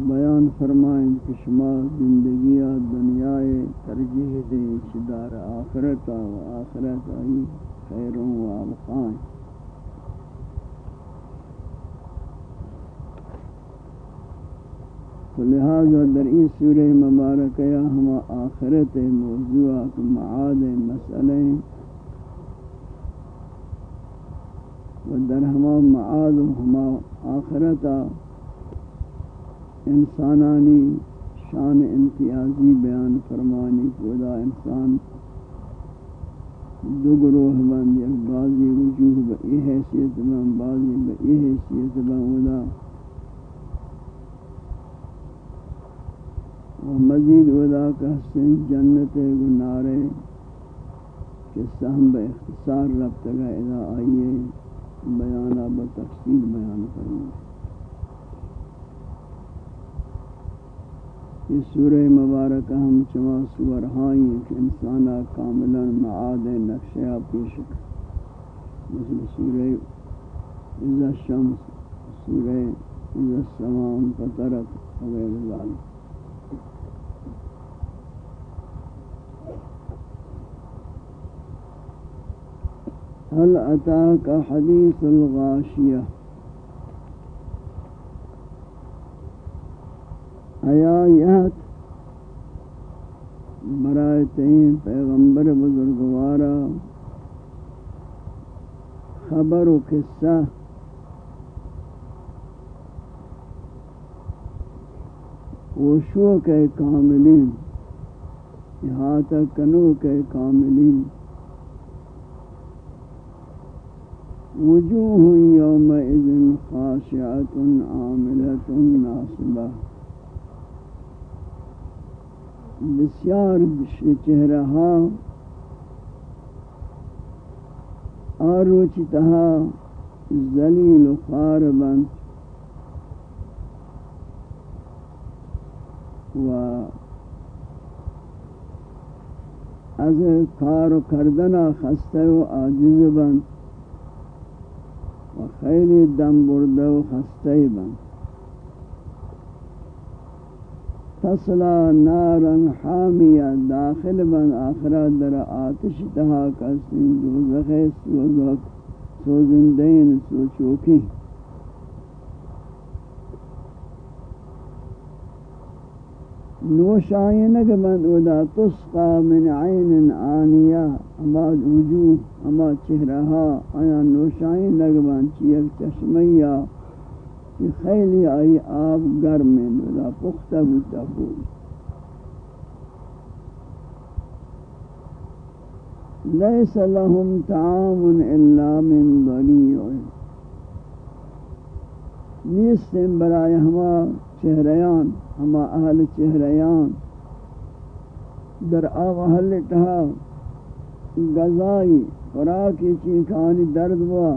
بیان فرمائیں کہ شما زندگی دنیا ترجیح دیں چدار آخرت و آخرت آئی خیروں و آبقائیں۔ لہذا در این سورہ مبارکہ ہما آخرت موضوعات، معاد مسئلہ و در ہما معاد و ہما آخرتا انسانانی شان امتیازی بیان فرمانی خدا انسان دو گروہ بند یک بعضی وجوہ بئی حیثیت بند بعضی بئی حیثیت بند و مزید ودا کہستیں جنت گنارے کہ سہم بے اختصار رب تگا ادا آئیے بیانہ بتفصیل بیان کرنا یہ سورہ مبارکہ ہم چما سور ہائیں کہ انسانہ کاملا معاد نقشہ پیش مثل سورہ عزا شمس، سورہ عزا السمان فطرت وغیر ذالک هل اتاك حديث الغاشية؟ آیات برائے تین پیغمبر بزرگوارا، خبر و قصہ وشو کے کاملین یہاں تک کنو کے کاملین۔ وجوه يومئذ خاشعة عاملة ناصبة. بسیار چہرہ آروچ تہا ذلیل و خار بند. و از کار و کردنا خسته و عاجز بند. خیلی دم برده و خسته بند تسلا نارن حامیه، داخل بند آخرہ در آتش تہا کسین دوزخ سوزک سوزندین سوچوکی. نوش آئینک بند ادا تسقا من عین آنیا، اما وجوه اما چہرہا آیا نوش آئینک بند چیئک چشمیا کہ خیلی آئی آب گرم ادا پختہ بوتا بود. لیس لهم طعام الا من ضلیع نیستن برای ہما چہریان ہما اہل چہریان در آب حل تہا، غذائی خوراکی چین کھانی درد ہوا۔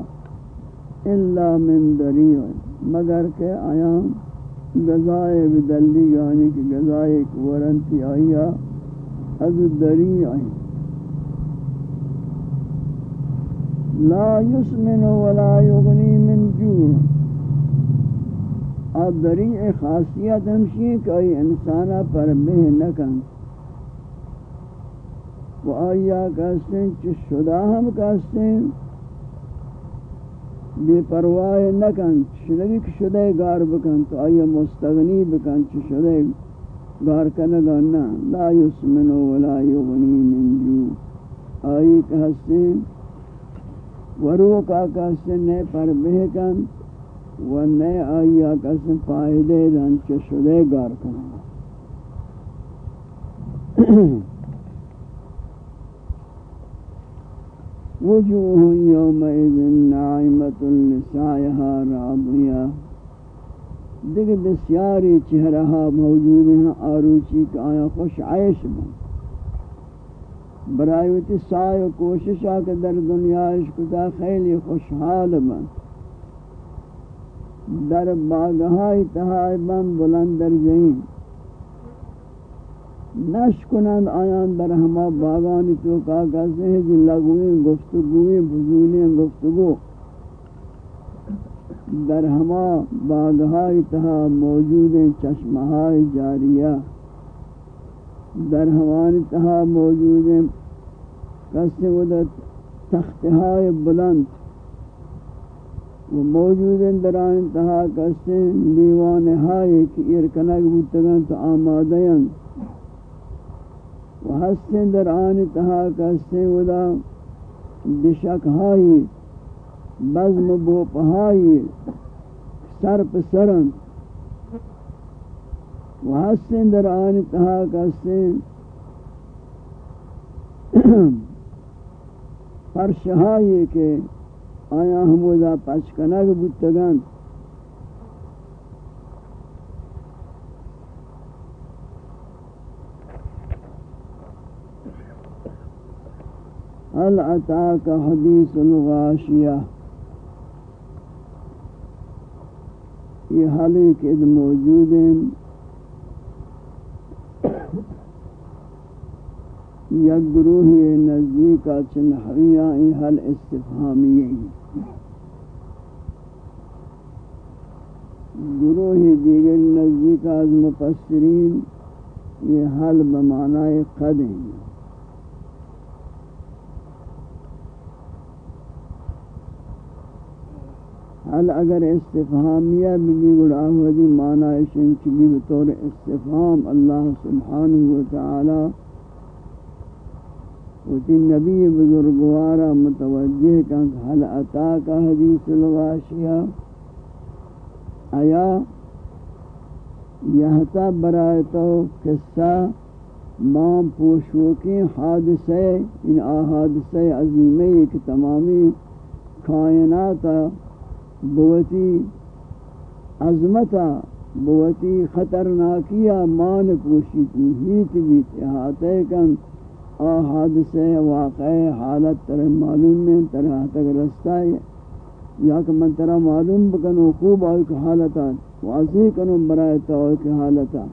الا من دریع، مگر کہ آیا غذائے بدلی یعنی کہ غذائے ورنتی آیا از دریع لا يسمن ولا يغني من جوع۔ دریع خاصیت ہمشی کہ آئی انسانا پر بہ نکن۔ و آیا کہتے ہیں چھ شدہ ہم کہتے ہیں بے پرواہ نکن۔ شدگی کہ شدہ گار بکن، تو آیا مستغنی بکن چھ شدہ گار کنگا نا۔ لا یسمن ولا یغنی من جو۔ آئی کہتے ہیں وروکا کہتے ہیں پر بہ کن۔ و نئے آیا قسم فائدے دن چشدے گار کرنا وجوه يومئذ ناعمة لسعيها راضية دیکھ بسیاری چہرہا موجود ہیں، آروچی کہ آیا خوش عیش بن. برایوتی سائے و کوششا کہ در دنیا عشقتا خیلی خوشحال بن. در باغهای تهای بند بلند در جهین. نش کنند آیان در ہما باغانی تو کا کہتے ہیں جو جی لگویں گفتگویں بزولیں گفتگو. در ہما باغهای تہا موجود ہیں چشمہائی جاریہ در ہمانی تہا موجود ہیں کہتے ہیں تختہائی بلند. وہ موجود ہیں در انتہا کستے لیوان ہائے کہ ارکنک بودتگن تو آمادیاں و ہستیں در آن انتہا کستے ودا دشک ہائی، بزم بوپ ہائی، سر پسرن و ہستیں در آن انتہا کستے فرش ہائی کہ آیا ہمودا پچکنگ بودتگن هل اتاك حدیث الغاشیہ؟ یہ حالی کہ موجود ہیں۔ یک گروہ نزدیک چنحویہ حل استفہامی گروہ دیگر نزدیک از مفسرین یہ حل بمعنی قد ہیں۔ حل اگر استفہامیہ بھی گڑا ہوا دی معنی شنچ بھی بطور استفہام اللہ سبحانہ وتعالی وتی نبی بزرگوارا متوجہ کن حل عطا کا حدیث الغاشیہ آیا؟ یہتا برائے تو قصہ مام پوشوکی حادثے، ان آحادثے عظیمے کہ تمامی کائنات بوتی عظمتا بوتی خطرناکیہ مان پوشیت محیط بیت احاطے کن آ حادثے واقع حالت تر معلوم میں طرح تک رستہ ہے، یا کہ من ترہ معلوم بکنو، خوب آئی کہ حالتا واضح کنو برائے تو آئی کہ حالتا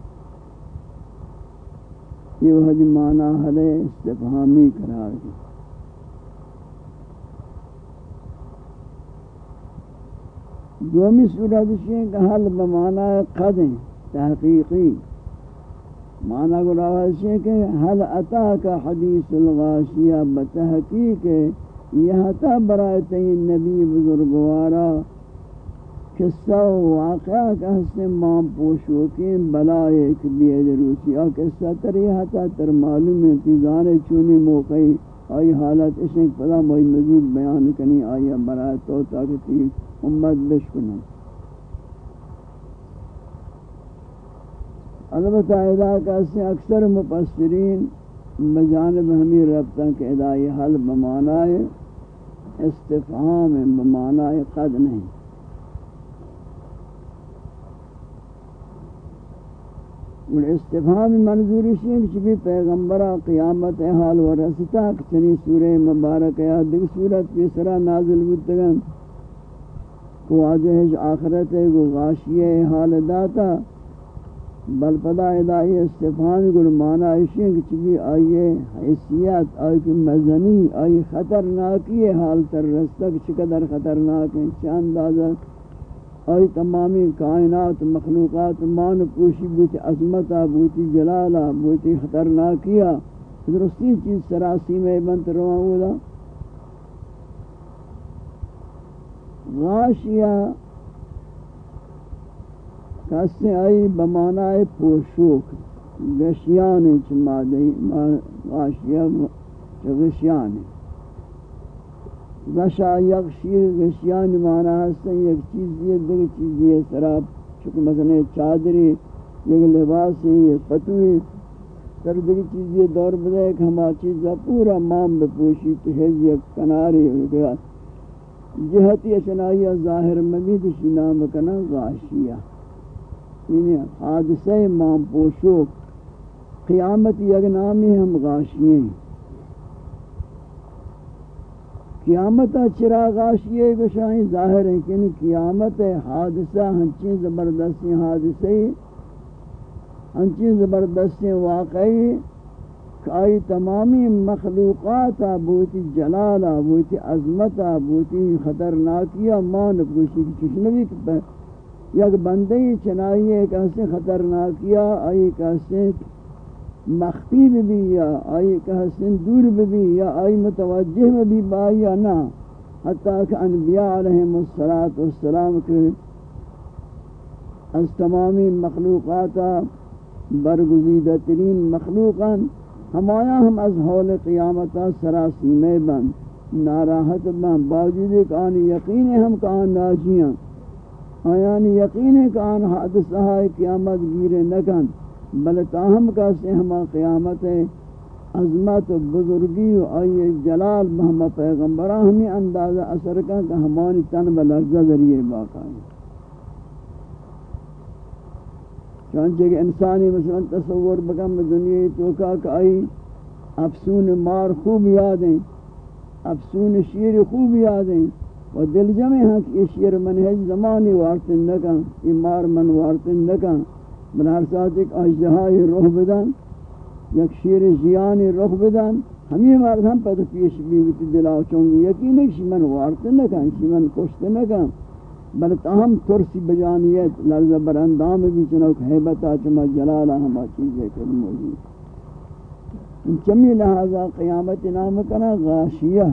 یہ وحد معنی حلے استفہامی قرار دی دومی صورت ہے کہ حل بمعنی قدیں تحقیقی۔ معنی کو راوز ہے کہ حل عطا کا حدیث الغاشیہ بتحقیق یہ تا برائے نبی بزرگوارا قصہ و واقعہ کا حسن مام پوشو کے بلائے کبھی روسی آ قصہ تر یہ تر معلوم ہے چونی موقعی آئی حالت اسے پدا موئی مزید بیان کنی آئی برائے تو تاکہ تی امت بشکنہ البتہ ادا کا سے اکثر مفسرین بجانب ہمیں ربطہ کہ ادائی حل بمعنی استفہام بمعنی قد نہیں۔ اور استفہام منظوری شیئے کہ بھی پیغمبرہ قیامت حال و رسطہ چنی سورہ مبارک یا دیکھ سورت کی سرہ نازل بودتگن کو واجہ آخرت ہے کو غاشیہ حال داتا بل پدا ادائی استفہام گل مانا اشیاء کہ چبی آئیے حیثیت، آئی کی مزنی، آئی خطرناکی حال تر رستہ چقدر خطرناک ہیں، چاند آزاد آئی تمامی کائنات، مخلوقات مان پوشی بوتی عظمتا، بوتی جلالا، بوتی خطرناکیا، درستی چیز سراسی میں بنت رواں ہودا غاشیا کسی آئی بمانائے پوشوک گشیان چمادی غاشیا غشیان غشا یغشی غشیان مانا ہستن یک چیز یہ دیگر چیز یہ، سراب چکہ مثلا چادری، یک لباسی، یک پتوی۔ سر دیگر چیز یہ دور بدے کہ ہما چیزا پورا مام بپوشی، تو ہے یک کناری جہتی اچنائی ظاہر مبید شی نام کنا غاشیہ۔ یعنی حادثہ مام پوشوک، قیامت یک نامی ہم غاشییں قیامت چراغ آشیے گشائیں ظاہر ہے کہ یعنی قیامت حادثہ ہنچین زبردستی حادثے ہنچین زبردستی واقعی کہ تمامی مخلوقات بوتی جلالا بوتی عظمتا بوتی خطرناکیا مان پوشی کی چشنوی یک بندی چنائی ایک ایسے خطرناکیا، آئی ایک ایسے مخفی بھی یا آئی کہ حسن دور بھی یا آئی متوجہ بھی با یا نا. حتیٰ کہ انبیاء علیہ السلام کے از تمامی مخلوقات برگزیدہ ترین مخلوقا ہمایا ہم از حول قیامتا سراسی میں بند. ناراحت بند. باوجود ایک آنی یقین ہم کہاں ناجیاں آیانی یقین ہے کہ آن حادثہ قیامت گیرے نکن بل تاہم کا سے ہما قیامت عظمت و بزرگی و آئی جلال بہما پیغمبرہ ہمیں اندازہ اثر کا کہ ہمانی تن بلغزہ ذریعے باقا ہے۔ چانچہ کہ انسانی مثلا تصور بکم دنیا تو کہ آئی افسون مار خوب یادیں افسون شیر خوب یادیں و دل جمع ہیں کہ یہ شیر منہج زمانی وارتن نکا یہ مار من وارتن نکا بنار ساتھ ایک اجدہائی روح بدن، یک شیر زیانی روح بدن۔ ہمیں مرد ہم پتہ پیش بیوتی دلاو چونگی یقین ہے کہ من وارت نکن شی من کشت نکن۔ بل تاہم ترسی بجانیت لرز بر اندام بھی چنوک حیبتا چما جلالا ہما چیزیں کر موجود۔ چمی لہذا قیامت نام کنا غاشیہ۔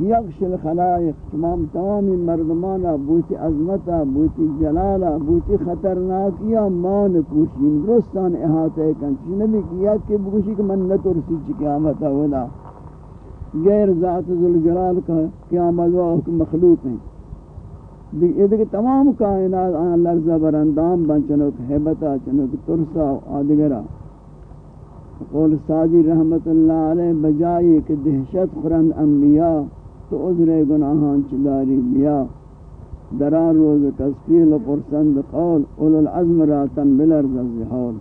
یکش الخلائق تمام تمامی مردمانا بوتی عظمتا، بوتی جلالا، بوتی خطرناکیا، مان پوشین درستان احاطہ کن. چی نبی کیا کہ بگوشی کہ من نترسی چی قیامتا ولا غیر ذات ذوالجلال کا قیامت و مخلوق ہیں. یہ دیکھ تمام کائنات آن لرزہ براندام بن چنوک حیبتا چنوک ترسا آدگرہ قول سادی رحمت اللہ علیہ بجائے کہ دہشت خرند انبیاء تو عذر گناہان چداری بیا. دران روز کسفیل و پرسند قول، اولو العظم راتن بلرز الزحول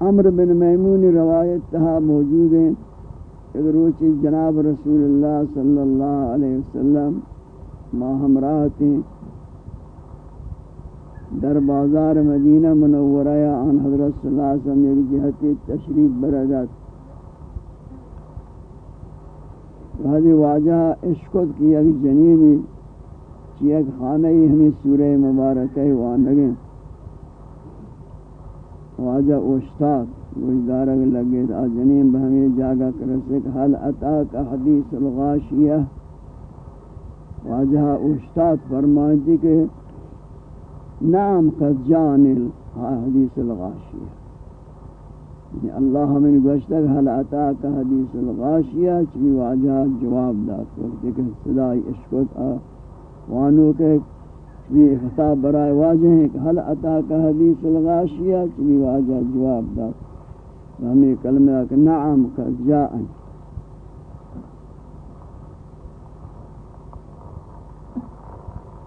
عمر بن میمون روایت تہا موجود ہیں اگر روچی جناب رسول اللہ صلی اللہ علیہ وسلم ما ہمراہ تھیں در بازار مدینہ منورہ یا آن حضرت صلی اللہ علیہ وسلم ایک جہتی تشریف برگت حضی واجہ عشقت کی ایک جنینی چی ایک خانہ ہی ہمیں سورہ مبارک ہے وانگیں واجہ اوشتاق وجدارک لگے آ جنین بہمیں جاگا کرسک حل اتاک حدیث الغاشیہ. واجہ اوشتاق فرمائیتی کہ نعم قد جان الحدیث الغاشیہ۔ یعنی اللہ ہمیں گوشتا کہ حل عطا کا حدیث الغاشیہ چمی واجہ جواب دات وقت کہ صدای اشکت وانو کے چمی خطاب برائے واجہ ہیں کہ حل عطا کا حدیث الغاشیہ چمی واجہ جواب دات ہمیں کلمہ کہ نعم قد جان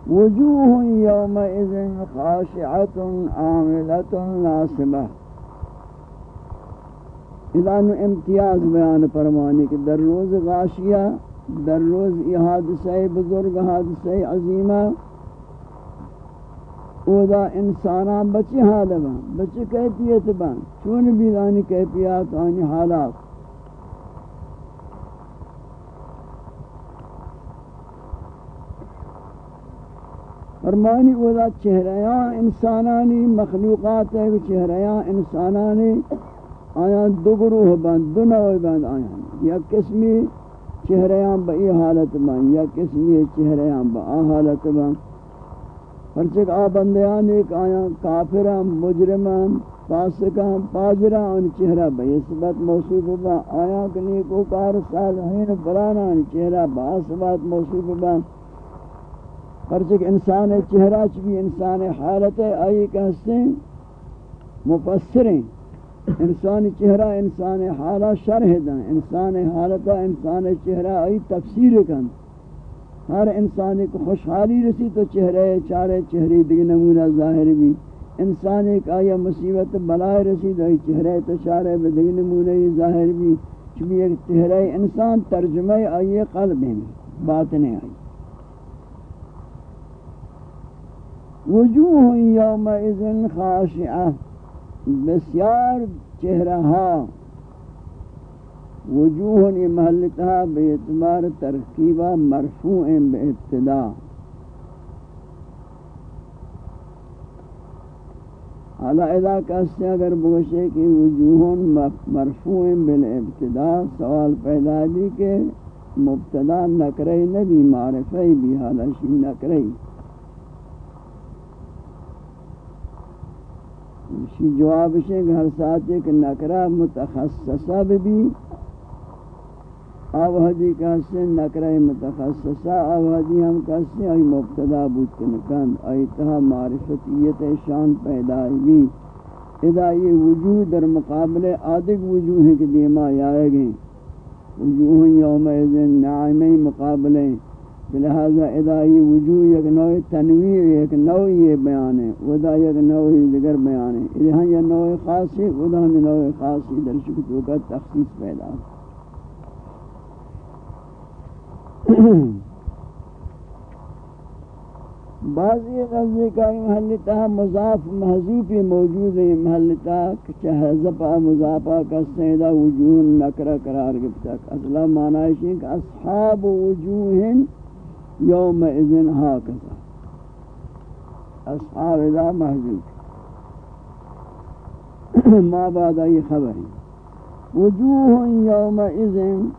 وجوه يومئذ خاشعة عاملة ناصبة. الان امتیاز بیان فرمانی کہ در روز غاشیہ، در روز یہ حادثہ بزرگ، حادثہ عظیمہ اودا انسانان بچی حال بچی کیفیت بان چون بیدانی کیفیت آنی حالات. فرمانی اودا چہریاں انسانانی مخلوقات ہے چہریاں انسانانی آیا دو گروہ بند، دو نوع بند آیا یا قسمی چہریاں با ای حالت بند، یا قسمی چہریاں با آ حالت بند۔ پرچک آ بندیان ایک آیا کافران مجرمان فاسقان پاجران ان چہرہ با اسبت موصوف با آیا کنی کو کار صالحین، فلانا، ان چہرہ با اسبت موصوف با۔ پرچک انسان چہرہ چبی انسان حالت آئی کہستے ہیں مفسریں انسان چہرہ انسان حالہ شرح دیں انسان حالت انسان چہرہ آئی تفسیر کن. ہر انسان کو خوشحالی رسی تو چہرے چارے چہری دیکھ نمونہ ظاہر بھی انسان ایک آیا مصیبت بلائے رسی تو چہرے تو چارے دیکھ نمونہ ظاہر بھی چبی ایک چہرے انسان ترجمہ آئی قلب میں بات نہیں آئی. وجوہ یومئذ خاشعہ بسیار چہرہ وجوہ محلتہ بے اعتبار ترکیبہ مرفوع بے ابتدا. حالا ادا کہتے اگر بگشے کہ وجوہ مرفوع بالابتدا سوال پیدا دی کہ مبتدا نکرے نبی معرفی بھی حالا شی نکرے. اسی جواب سے کہ ہر ساتھ ایک نکرہ متخصصہ بھی۔ آوہدی کہتے ہیں نکرہ متخصصہ آوہدی ہم کہتے ہیں آئی مبتدا بود کنکن آئی تہا معرفتیت شان پیدا بھی ادا یہ وجود در مقابل آدھگ وجوہ کے دیما آئے گئے۔ وجوہ یوم ایزن نعمی مقابلیں لہذا ادائی وجوہ یک نوع تنویر، یک نوع یہ بیان ہے ودا یک نوع دیگر بیان ہے یہاں یہ نوع خاصی، ودا ہمیں نوع خاصی در شکتوں کا تخصیص پیدا بعضی غزی کا محلتا مضاف محضوفی موجود ہے محلتا کہ حضفہ مضافہ کا سیدہ وجوہ نکرہ قرار گفتا۔ اصلا معنی ہے کہ اصحاب وجوہ یوم اذن هكذا. أصحاب اذا محجوب ما بعد أي خبر. وجوه يوم اذن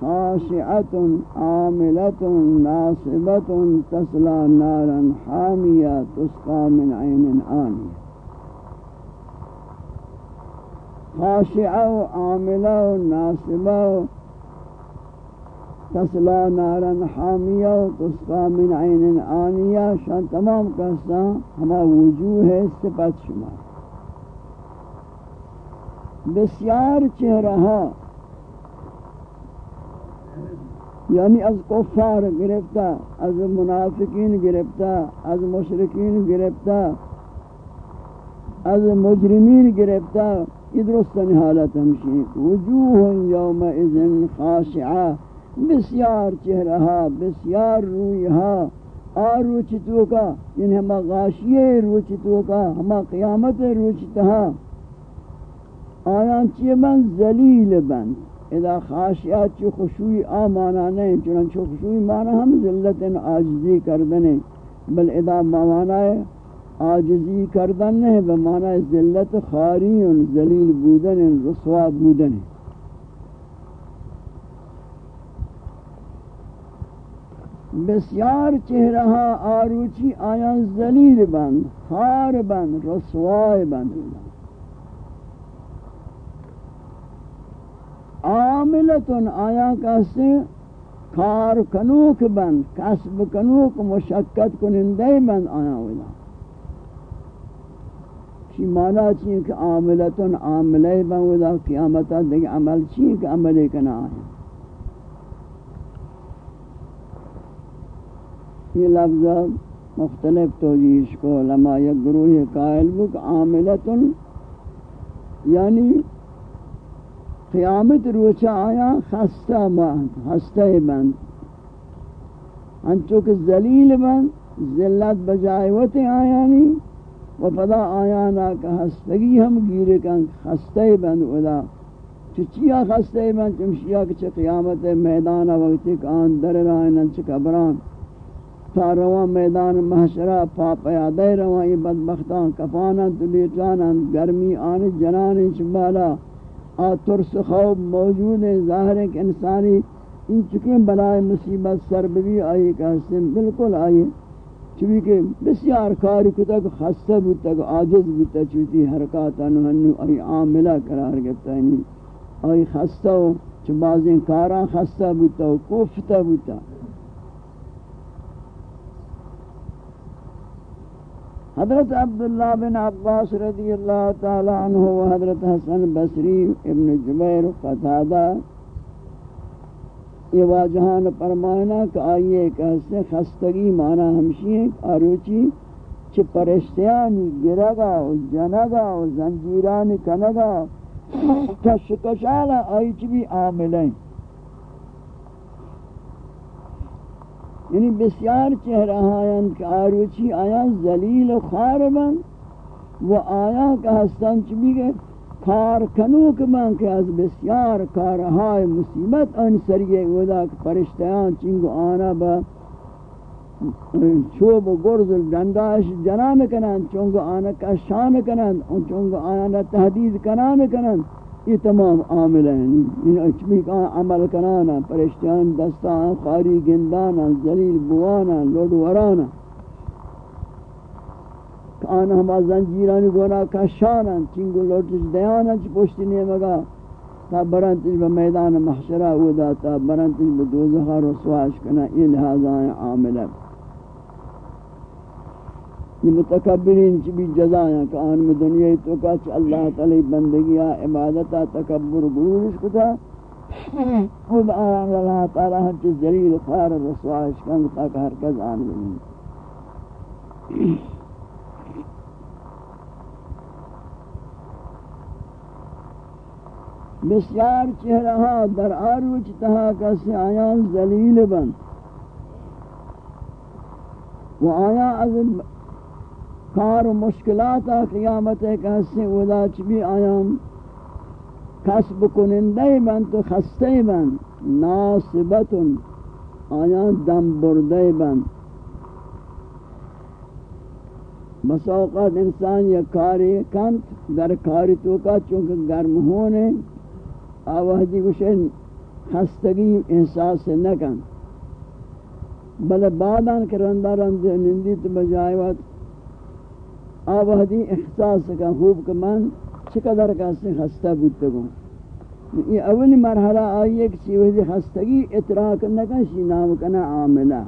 خاشعة عاملة ناصبة تسلى نارا حامية تسقى من عين آنية. خاشعة عاملة ناصبة تسلا نارن حامیہ تسقا من عین آنیہ، شان تمام کہستا ہما وجوہ ہے صفت شما۔ بسیار چہرہ یعنی از کفار گرفتا از منافقین گرفتا از مشرکین گرفتا از مجرمین گرفتا یہ درستن حالت ہمشی۔ وجوہ یوم اذن خاشعہ۔ بسیار چہرہ بسیار رویہا آر روچتو کا یعنی ہما غاشیے روچتو کا، ہما قیامت روچتہا آیان چیئے من ذلیل بند، اذا خاشیات چو خشوی آمانا نہیں چنانچہ خشوی مانا ہم ذلت آجزی کردنے، بل اذا مانا ہے آجزی کردن نہیں بمانا ذلت خاری ذلیل بودن رسوا بودن ہے بسیار چہرہ آروچی آیا ذلیل بند خار بند رسوائے بند عاملتن آیا کسی کار کنوک بند کسب کنوک مشکت کنندے بند آیا ولا چی مانا چیئے کہ عاملتن عاملے بند ولا قیامتا دیکھ عمل چیئے کہ عملے کنا آیا یہ لفظ مختلف توجیش کو لما یک گروہ قائل بک عاملتن یعنی قیامت روچا آیا، خستہ بند خستہ بند۔ انچو کہ ذلیل بند، ذلت بجائے وتے آیا نہیں و پدا آیا نا کہ ہستگی ہم گیرے کن، خستہ بند ادا۔ چچیا خستہ بند چمشیا کہ قیامت میدان وقتی کان در رائنن چھ قبران۔ تا میدان محشرہ پا پیادے روان یہ بدبختان کفانا تلیٹانا گرمی آن جنان چبالا آ ترس خوب موجود ہے ظاہر ہے کہ انسانی ان چکیں بلائے مصیبت سر بھی آئی کہ حسن بالکل آئی۔ چوی کہ بسیار کاری کتا کہ خستہ بودتا کہ آجز بودتا چوتی حرکاتا نوہنو آئی عاملہ قرار گفتا ہے۔ آئی خستہ ہو چو بعضی کاران خستہ بودتا ہو کوفتہ بودتا حضرت عبداللہ بن عباس رضی اللہ تعالی عنہ و حضرت حسن بصری ابن جبیر قطادہ یہ واجہان فرمائنا کہ آئیے کہ سے خستگی معنی ہمشی ہیں آروچی چھ پرشتیان گرگا و جنگا و زنجیران کنگا کش کشالا آئی چھ بھی عاملیں۔ یعنی بسیار چہرہ آیان کہ آروچی آیا ذلیل و خار بن و آیا کہ ہستان چبی گئے کار کنوک بن کہ از بسیار کارہائے مصیبت ان سریے ودا کہ پرشتیان چنگو آنا با چوب و گرز و ڈنداش جنان کنن چونگو آنا کشان کنن چونگو آنا تحدید کنان کنن یہ تمام عامل ہیں ان اچمی کا عمل کرانا پرشتیان دستان خاری گندانا زلیل بوانا لوڈ ورانا آنا ہما زنجیرانی گونا کشانا چنگو لوٹش دیانا چی پوشتی نیمگا۔ تا برانتش با میدان محشرہ اودا تا برانتش با دوزخار و سواش کنا یہ لحاظہ عامل ہے یہ متکبرین چی بھی جزایاں کہ آن میں دنیا تو کچھ اللہ تعالی بندگیہ عبادتہ تکبر گرورش کتا۔ خود آن اللہ تعالی ہر چیز ذلیل خار رسوائش کنگ تاک ہر کس آن بلین بسیار چہرہا در آروچ تہا کسی آیان ذلیل بند و آیا از کار و مشکلات قیامت ہے کہ ہستے چبی آیام. کسب کنندے بن تو خستے بن ناصبتن آیان دم بردے بن بس اوقات انسان یا کاری کنت در کاری تو کا چونکہ گرم ہونے آوہدی کچھ خستگی احساس نکن. بلے بعدان کرنداران نندی تو بجائے وقت آوہدی احساس کا خوب کہ من چقدر کا سے خستہ بودتا گوں یہ اولی مرحلہ آئی ہے کہ خستگی اطراع کرنے کا کنا عاملہ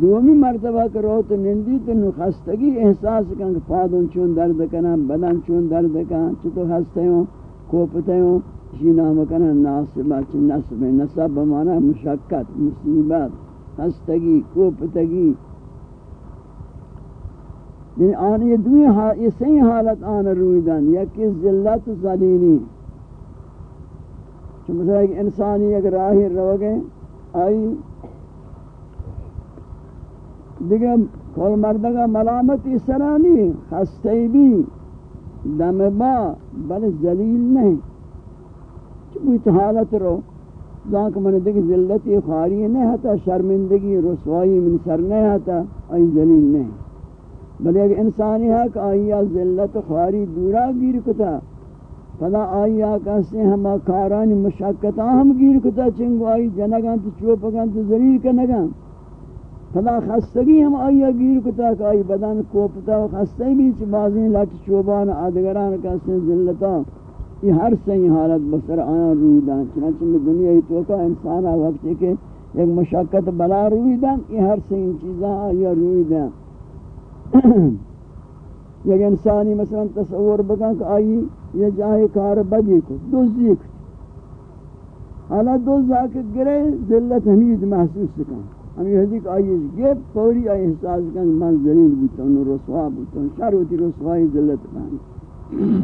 دومی مرتبہ کرو تو نندی تو نو خستگی احساس کن کہ پادن چون درد کنا بدن چون درد کنا چطور خستے ہوں کوپتے ہوں شی نام کنا ناصبہ چی نصب نصب بمانا مشکت، مصیبت، خستگی، کوپتگی. یعنی آن یہ دوی یہ صحیح حالت آن روی دن. یکی ذلت ذلیلی چون مثلا ایک انسانی ایک راہی رو گئے آئی دیگه کل مردگا ملامتی سرانی خسته بھی دم با، بل ذلیل نہیں چون حالت رو؟ ذاک من دیگه ذلتی خاری نہیں ہتا شرمندگی رسوائی من سر نہیں ہتا آئی ذلیل نہیں بلے اگر انسانی ہے کہ آئیا ذلت خواری دورا گیر کتا، فلا آئیا کہتے ہیں ہما کارانی مشاکتا ہم گیر کتا، چنگو آئی جنگان تو چوپگان تو ذلیل کنگان فلا خستگی ہم آئیا گیر کتا کہ آئی بدن کوپتا و خستگی بھی چی بازی لٹ چوبان آدگران کہتے ہیں ذلتا۔ یہ ہر صحیح حالت بسر آیا روی دان، چنانچہ میں دنیا ہی توکا انسانا وقت ہے کہ ایک مشاکت بلا روی دان، یہ ہر صحیح چیزاں آئیا روی دان۔ یک انسانی مثلا تصور بکن کہ آئی یہ جاہے کار بدی کو دوزی کو. حالا دوز آکے گرے ذلت حمید محسوس کن ہم یہ حدیث آئی گپ پوری آئی احساس کن من ذلیل بوتا ہوں رسوا بوتا ہوں شر ہوتی رسوائی ذلت پہنی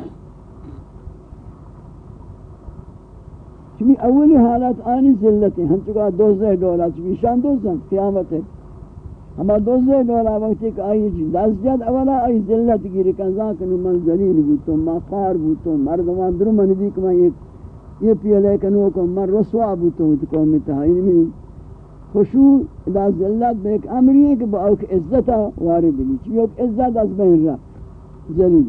چمی اولی حالت آنی ذلت ہیں ہم چکا دوزہ ڈولا چمی شان دوزہ قیامت ہے ہما دوزے گولا وقتی کہ آئی چی دست جد اولا آئی ذلت گیری کن کنو من ذلیل بوتا ہوں من خار بوتا مردمان درو من دیکھ من یہ پیلے کنو کن من رسوا بوتا ہوں تو قومی یعنی تحایل خشوع دا ذلت بے ایک امری ہے کہ با اوک عزتا وارد لی چیوک عزت از بین رہا ذلیل.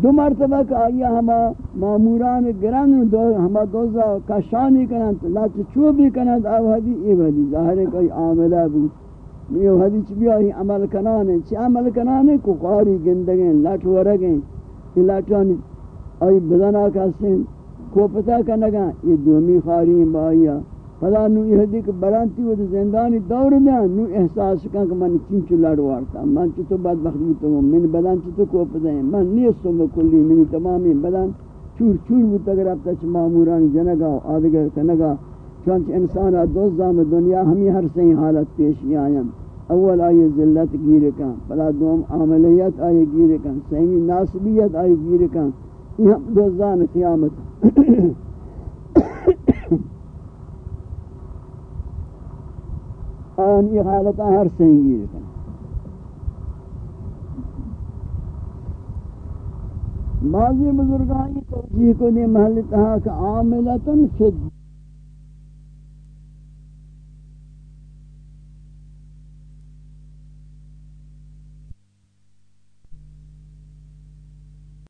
دو مرتبہ کہ آیا ہما معموران گران دو ہما دوزا کشانی کنن لاچ چوبی کنن او حدی ای حدی ظاہر ہے کوئی عاملہ بود. یہ حدی چی بیائی عمل کنانے چی عمل کنانے کو قاری گندگیں لٹ ورگیں یہ لٹانی آئی بدنا کسیں کوپتا کنگا یہ دومی خاری با آیا. فلا نو یہ دیکھ برانتی وہ زندانی دور دیا نو احساس کن کہ من چنچو لڑوارتا من چطو بدبخت بوتا ہوں من بدن چطو کو پتا ہے من نیستو مکلی منی تمامی بدن چور چور بوتا اگر اب تچ معموران جنگا آدگر کنگا چونچ انسان دوزام دنیا ہمی ہر سین حالت پیشی آئیں اول آئی ذلت گیر کن فلا دوم عملیت آئی گیر کن سیمی ناسبیت آئی گیر کن یہ ہم دوزان قیامت آن یہ حالتا ہر سنگی رکھنا بعضی بزرگانی توجیہ کو دے محل تہا کہ عاملتاً فی